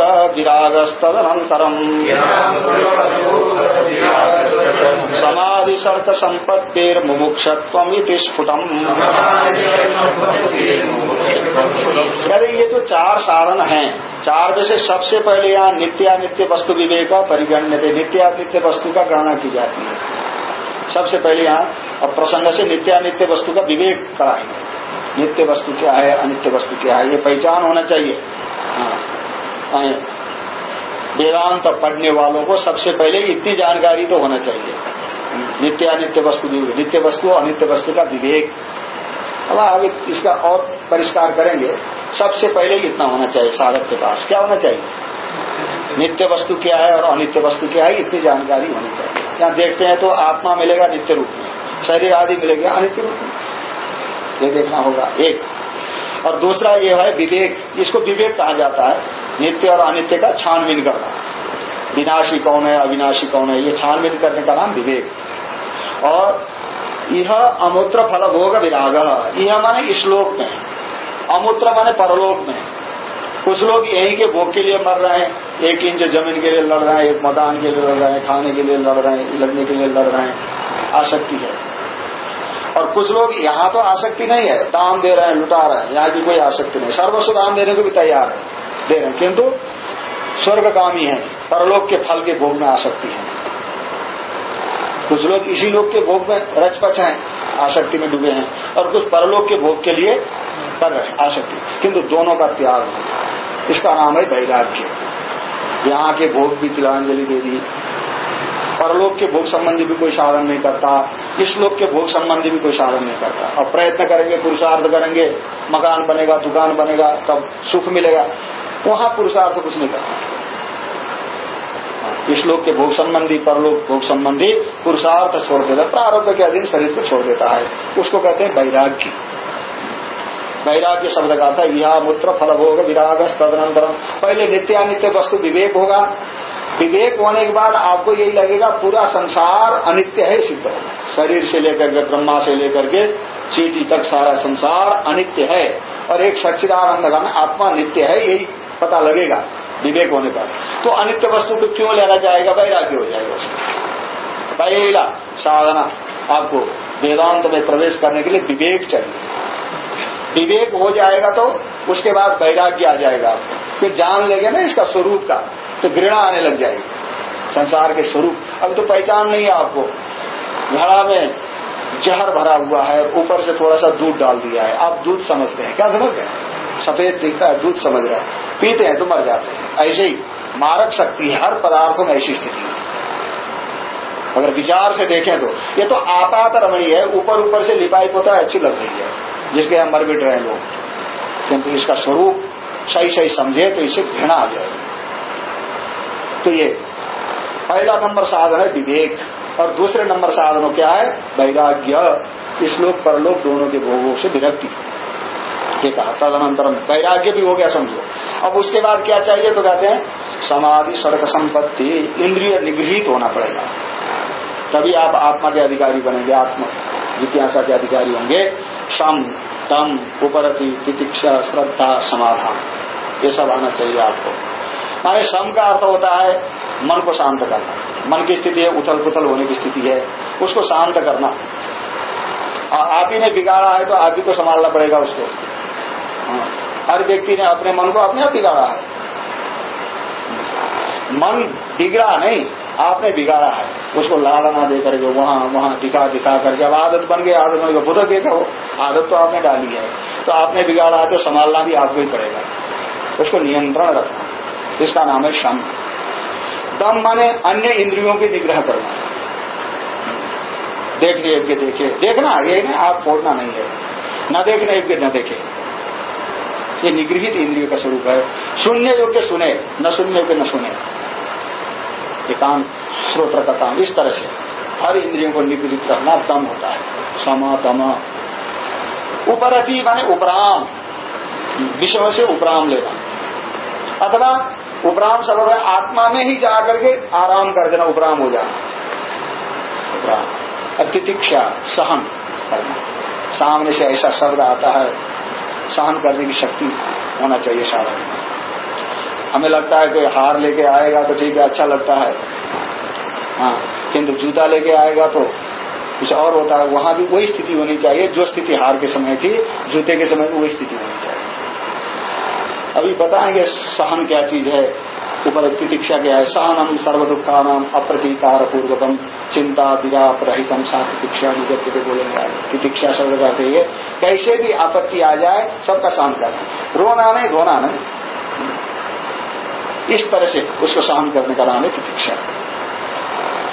संपत्तिर्मुमुक्षत्वमिति स्फुटम्। कहते ये जो चार साधन हैं, चार में से सबसे पहले यहाँ नित्यानित्य वस्तु विवेक का परिगण्य नित्यानित्य वस्तु का गणना की जाती है। सबसे पहले यहाँ अब प्रसंग से नित्यानित्य वस्तु का विवेक कराएँगे। नित्य वस्तु क्या है, अनित्य वस्तु क्या है, ये पहचान होना चाहिए। हाँ। वेदांत पढ़ने वालों को सबसे पहले इतनी जानकारी तो होना चाहिए। नित्य अनित्य वस्तु नित्य वस्तु और अनित्य वस्तु का विवेक। अब आगे इसका और परिष्कार करेंगे। सबसे पहले इतना होना चाहिए? साधक के पास क्या होना चाहिए? नित्य वस्तु क्या है और अनित्य वस्तु क्या है, इतनी जानकारी होनी चाहिए। यहाँ देखते हैं तो आत्मा मिलेगा नित्य रूप में, शरीर आदि मिलेगा अनित्य रूप में। ये देखना होगा, एक। और दूसरा ये है विवेक इसको विवेक कहा जाता है, नित्य और अनित्य का छानबीन करना। विनाशी कौन है, अविनाशी कौन है, ये छानबीन करने का नाम विवेक। और यह अमूत्र फल भोग विराग। यह माने श्लोक में। अमूत्र माने परलोक में। कुछ लोग यहीं के भोग के लिए मर रहे हैं। एक इंच ज़मीन के लिए लड़ रहे हैं, एक मकान के लिए लड़ रहे हैं, खाने के लिए लड़ रहे हैं, लगने के लिए लड़ रहे हैं। आसक्ति है। और कुछ लोग यहाँ तो आसक्ति नहीं है दाम दे रहे हैं, लुटा रहे हैं, यहाँ की कोई आसक्ति नहीं। सर्वस्व दाम देने को भी तैयार है, दे रहे हैं। किंतु स्वर्गकामी है, परलोक के फल के भोग में आसक्ति है। कुछ लोग इसी लोग के भोग में रचपच हैं, आसक्ति में डूबे हैं, और कुछ परलोक के भोग के लिए कर रहे हैं आसक्ति। किंतु दोनों का त्याग, इसका नाम है वैराग्य। यहाँ के भोग भी तिलांजलि दे दी परलोक के भोग संबंधी भी कोई साधन नहीं करता, इस लोक के भोग संबंधी भी कोई साधन नहीं करता। और प्रयत्न करेंगे, पुरुषार्थ करेंगे, मकान बनेगा, दुकान बनेगा, तब सुख मिलेगा। वहाँ पुरुषार्थ कुछ नहीं करता। इस लोक के भोग संबंधी, परलोक भोग संबंधी पुरुषार्थ छोड़ देता प्रारब्ध के अधीन शरीर को छोड़ देता है। उसको कहते हैं वैराग्य। वैराग्य शब्द का था यह मूत्र फल भोग विराग तदनंतरम पहले नित्यानित्य वस्तु विवेक होगा विवेक होने के बाद आपको यही लगेगा, पूरा संसार अनित्य है सिद्ध होगा शरीर से लेकर के ब्रह्मा से लेकर के चीटी तक सारा संसार अनित्य है। और एक सच्चिदानंद आत्मा नित्य है, यही पता लगेगा विवेक होने पर। तो अनित्य वस्तु को क्यों लेना जाएगा वैराग्य हो जाएगा उसमें। पहला साधना आपको वेदांत में प्रवेश करने के लिए विवेक चाहिए। विवेक हो जाएगा तो उसके बाद वैराग्य आ जाएगा आपको। फिर जान लेंगे ना इसका स्वरूप का। तो घृणा आने लग जाएगी। संसार के स्वरूप। अब तो पहचान नहीं है आपको। घड़ा में जहर भरा हुआ है ऊपर से थोड़ा सा दूध डाल दिया है। आप दूध समझते हैं। क्या समझते हैं? सफ़ेद दिखता है, दूध समझ रहे हैं। पीते हैं तो मर जाते हैं। ऐसे ही मारक शक्ति हर पदार्थों में ऐसी स्थिति है। अगर विचार से देखें तो ये तो आपात रमणीय है। ऊपर ऊपर से लिपाई पोता अच्छी लग रही है, जिसके हम मर बिट रहे हैं लोग। किंतु इसका स्वरूप सही सही समझे तो इसे घृणा आ जाएगी। तो ये पहला नंबर साधन है विवेक, और दूसरे नंबर साधन क्या है? वैराग्य। इस परलोक दोनों के भोगों से विरक्ति। ये कहा, तदनंतरम। वैराग्य भी हो गया, समझो। अब उसके बाद क्या चाहिए तो कहते हैं, समाधि, सड़क संपत्ति, इंद्रिय निगृहित होना पड़ेगा। तभी आप आत्मा के अधिकारी बनेंगे, आत्मा जिज्ञासा के अधिकारी होंगे। सम तम, उपरति, तितिक्षा, श्रद्धा, समाधान। ये सब आना चाहिए आपको। माने सम का अर्थ होता है मन को शांत करना। मन की स्थिति है उथल पुथल होने की स्थिति है, उसको शांत करना। और आप ही ने बिगाड़ा है तो आप ही को संभालना पड़ेगा उसको। हाँ। हर व्यक्ति ने अपने मन को अपने आप बिगाड़ा है। मन बिगड़ा नहीं, आपने बिगाड़ा है। उसको लाड़ना दे करके वहाँ वहाँ दिखा दिखा करके। अब आदत बन गई, आदत बन गई, बुद्ध देखा वो आदत तो आपने डाली है। तो आपने बिगाड़ा है तो संभालना भी आपको ही पड़ेगा। उसको नियंत्रण रखना। इसका नाम है श्रम दम माने अन्य इंद्रियों की निग्रह करना। देखने योग्य देखे देखना, ये नहीं, आप छोड़ना नहीं है। न देखने योग्य, न देखे। ये निगृहित इंद्रियों का स्वरूप है। सुनने योग्य सुने, न सुनने योग्य, न सुने। ये काम श्रोत्र का काम, इस तरह से। हर इंद्रियों को निगृहित करना दम होता है। सम, दम। उपरति माने उपराम। विषय से उपराम लेना। अथवा उपराम शब्द है आत्मा में ही जाकर के आराम कर देना, उपराम हो जाना। उपराम। तितिक्षा सहन करना। सामने से ऐसा शब्द आता है, सहन करने की शक्ति होना चाहिए सारा। हमें लगता है कि हार लेके आएगा तो ठीक है अच्छा लगता है। हाँ किंतु जूता लेके आएगा तो कुछ और होता है, वहाँ भी वही स्थिति होनी चाहिए, जो स्थिति हार के समय थी, जूते के समय में वही स्थिति होनी चाहिए। अभी बताएँगे सहन क्या चीज़ है। ऊपर प्रतीक्षा क्या है? सहनम सर्व दुखानाम अप्रतीकार पूर्वकम चिंता विराप रहितम सा प्रतीक्षा निगत बोलेंगे प्रतीक्षा शब्द कहते हैं कैसे भी आपत्ति आ जाए, सबका सहन करना रोना नहीं रोना नहीं। इस तरह से उसको सहन करने का नाम है प्रतीक्षा।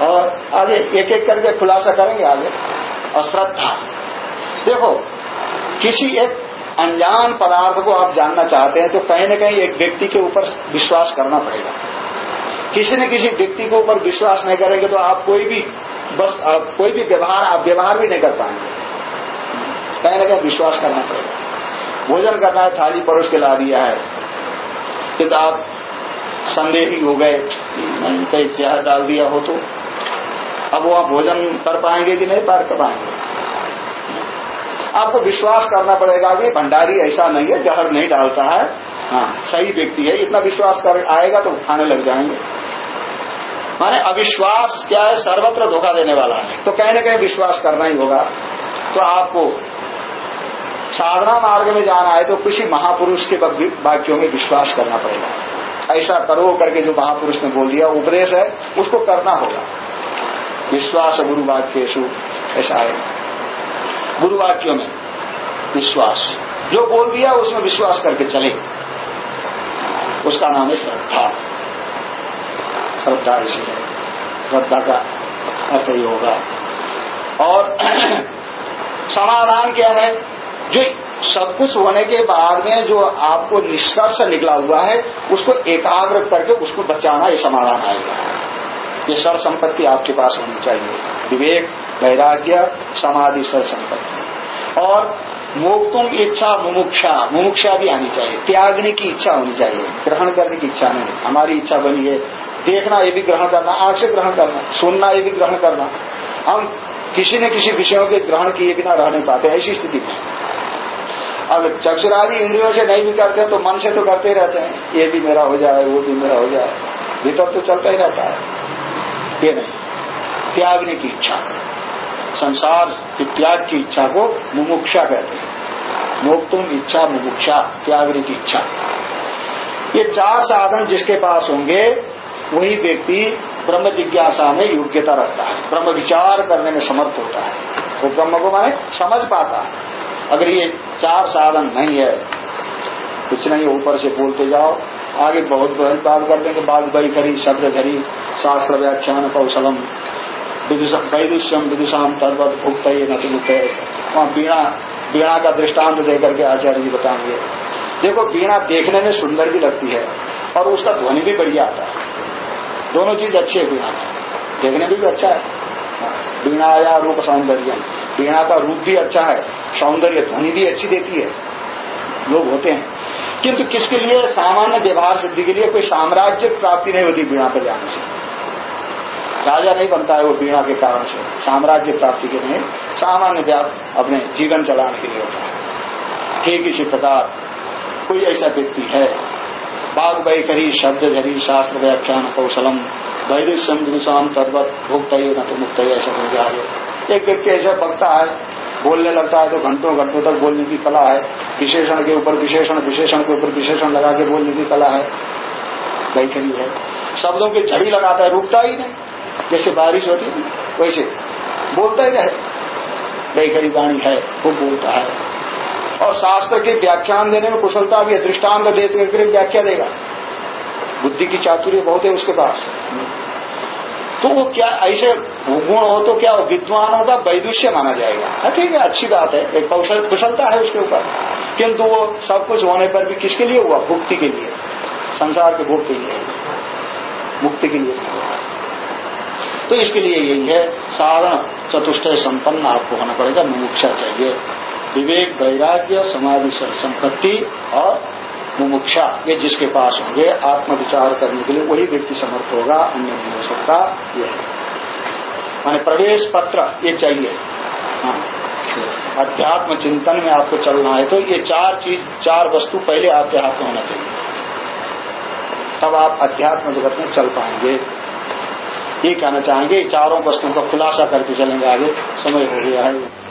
और आगे एक एक करके खुलासा करेंगे आगे। अश्रद्धा। देखो, किसी एक अनजान पदार्थ को आप जानना चाहते हैं तो कहीं न कहीं एक व्यक्ति के ऊपर विश्वास करना पड़ेगा। किसी न किसी व्यक्ति के ऊपर विश्वास नहीं करेंगे तो आप कोई भी बस, आप कोई भी व्यवहार, आप व्यवहार भी नहीं कर पाएँगे। कहीं न कहीं विश्वास करना पड़ेगा। भोजन करना है, थाली परोस के ला दिया है, कि तो आप संदेह ही गए कहीं जहर डाल दिया हो तो। अब वहाँ भोजन कर पाएँगे कि नहीं, पार कर पाएँगे? आपको विश्वास करना पड़ेगा कि भंडारी ऐसा नहीं है, जहर नहीं डालता है। हाँ सही व्यक्ति है, इतना विश्वास कर आएगा तो खाने लग जाएँगे। माने अविश्वास क्या है? सर्वत्र धोखा देने वाला है। तो कहीं ना कहीं विश्वास करना ही होगा। तो आपको साधना मार्ग में जाना है तो किसी महापुरुष के वाक्यों में विश्वास करना पड़ेगा। ऐसा करो करके जो महापुरुष ने बोल दिया, उपदेश है, उसको करना होगा। विश्वास गुरु वाक्यु ऐसा है। गुरु वाक्यों में, विश्वास। जो बोल दिया, उसमें विश्वास करके चले। उसका नाम है श्रद्धा। श्रद्धा ऋषि श्रद्धा का अर्थ ही होगा। और समाधान क्या है? जो सब कुछ होने के बाद में जो आपको निष्कर्ष निकला हुआ है, उसको एकाग्र करके उसको बचाना ये समाधान आएगा। ये सर संपत्ति आपके पास होनी चाहिए। विवेक, वैराग्य, समाधि, सर संपत्ति। और मोक्तुम इच्छा, मुमुक्षा मुमुक्षा भी आनी चाहिए। त्यागने की इच्छा होनी चाहिए। ग्रहण करने की इच्छा नहीं। हमारी इच्छा बनी है। देखना ये भी ग्रहण करना, आँख से ग्रहण करना, सुनना ये भी ग्रहण करना। हम किसी न किसी विषयों के ग्रहण किए बिना रह नहीं पाते, ऐसी स्थिति में। अब चक्षुरादि इंद्रियों से नहीं भी करते तो मन से तो करते रहते हैं। ये भी मेरा हो जाए, वो भी मेरा हो जाए। भीतर तो चलता ही रहता है। ये नहीं त्यागने की इच्छा। संसार त्याग की इच्छा को मुमुक्षा कहते हैं। मोक्तुम इच्छा मुमुक्षा, त्यागने की इच्छा। ये चार साधन जिसके पास होंगे, वही व्यक्ति ब्रह्म जिज्ञासा में योग्यता रखता है। ब्रह्म विचार करने में समर्थ होता है। वो ब्रह्म को माने समझ पाता है। अगर ये चार साधन नहीं है, कुछ नहीं, ऊपर से बोलते जाओ। आगे बहुत बहुत बात कर देंगे बाग बई खरी शब्द धरी, शास्त्र व्याख्यान कौशलम। वैदुष्यम विदुषाम तद्वत भुक्त न तो मुक्त वहाँ बीणा बीणा का दृष्टांत देकर के आचार्य जी बताएँगे। देखो, बीणा देखने में सुंदर भी लगती है और उसका ध्वनि भी बढ़िया आता है। दोनों चीज़ अच्छी है बीणा देखने भी अच्छा है। बीणा या रूप सौंदर्य बीणा का रूप भी अच्छा है, सौंदर्य ध्वनि भी अच्छी देती है। लोग होते हैं। किंतु किसके लिए? सामान्य व्यवहार सिद्धि के लिए। कोई साम्राज्य प्राप्ति नहीं होती बीणा पर जाने से। राजा नहीं बनता है वो बीणा के कारण से। साम्राज्य प्राप्ति के लिए सामान्य व्याप अपने जीवन चलाने के लिए होता है। ठीक इसी प्रकार कोई ऐसा व्यक्ति है? बाघ बाग बैखरी शब्द धरी शास्त्र व्याख्यान कौशलम। वैदिश्यम विदुषाम तद्वत भुक्त न तो मुक्त ऐसा समझ आगे एक व्यक्ति ऐसा बकता है बोलने लगता है तो घंटों घंटों तक बोलने की कला है। विशेषण के ऊपर विशेषण विशेषण के ऊपर विशेषण लगा के बोलने की कला है। बैखरी है। शब्दों की झड़ी लगाता है, रुकता ही नहीं। जैसे बारिश होती है वैसे। बोलता ही रहे। कई वाणी है वो बोलता है। और शास्त्र के व्याख्यान देने में कुशलता भी है, दृष्टांत देते व्याख्या देगा। बुद्धि की चातुर्य बहुत है उसके पास। तो वो क्या, ऐसे गुण हो तो क्या, विद्वानों का वैदुष्य माना जाएगा। हाँ ठीक है, अच्छी बात है, एक कौशल, कुशलता है उसके ऊपर। किंतु वो सब कुछ होने पर भी किसके लिए हुआ? भुक्ति के लिए। संसार के भोग के लिए। मुक्ति के लिए। तो इसके लिए यही है साधारण चतुष्टय संपन्न आपको होना पड़ेगा, मुमुक्षा चाहिए। विवेक, वैराग्य, समाधि, संपत्ति और मुमुक्षा, ये जिसके पास होंगे, आत्मविचार करने के लिए वही व्यक्ति समर्थ होगा, अन्य नहीं हो सकता, ये माने प्रवेश पत्र, ये चाहिए। हाँ। अध्यात्म चिंतन में आपको चलना है तो ये चार चीज़, चार वस्तु पहले आपके हाथ में होना चाहिए। तब आप अध्यात्म जगत में चल पाएँगे। ये कहना चाहेंगे चारों वस्तुओं का खुलासा करके चलेंगे आगे। समय हो गया है।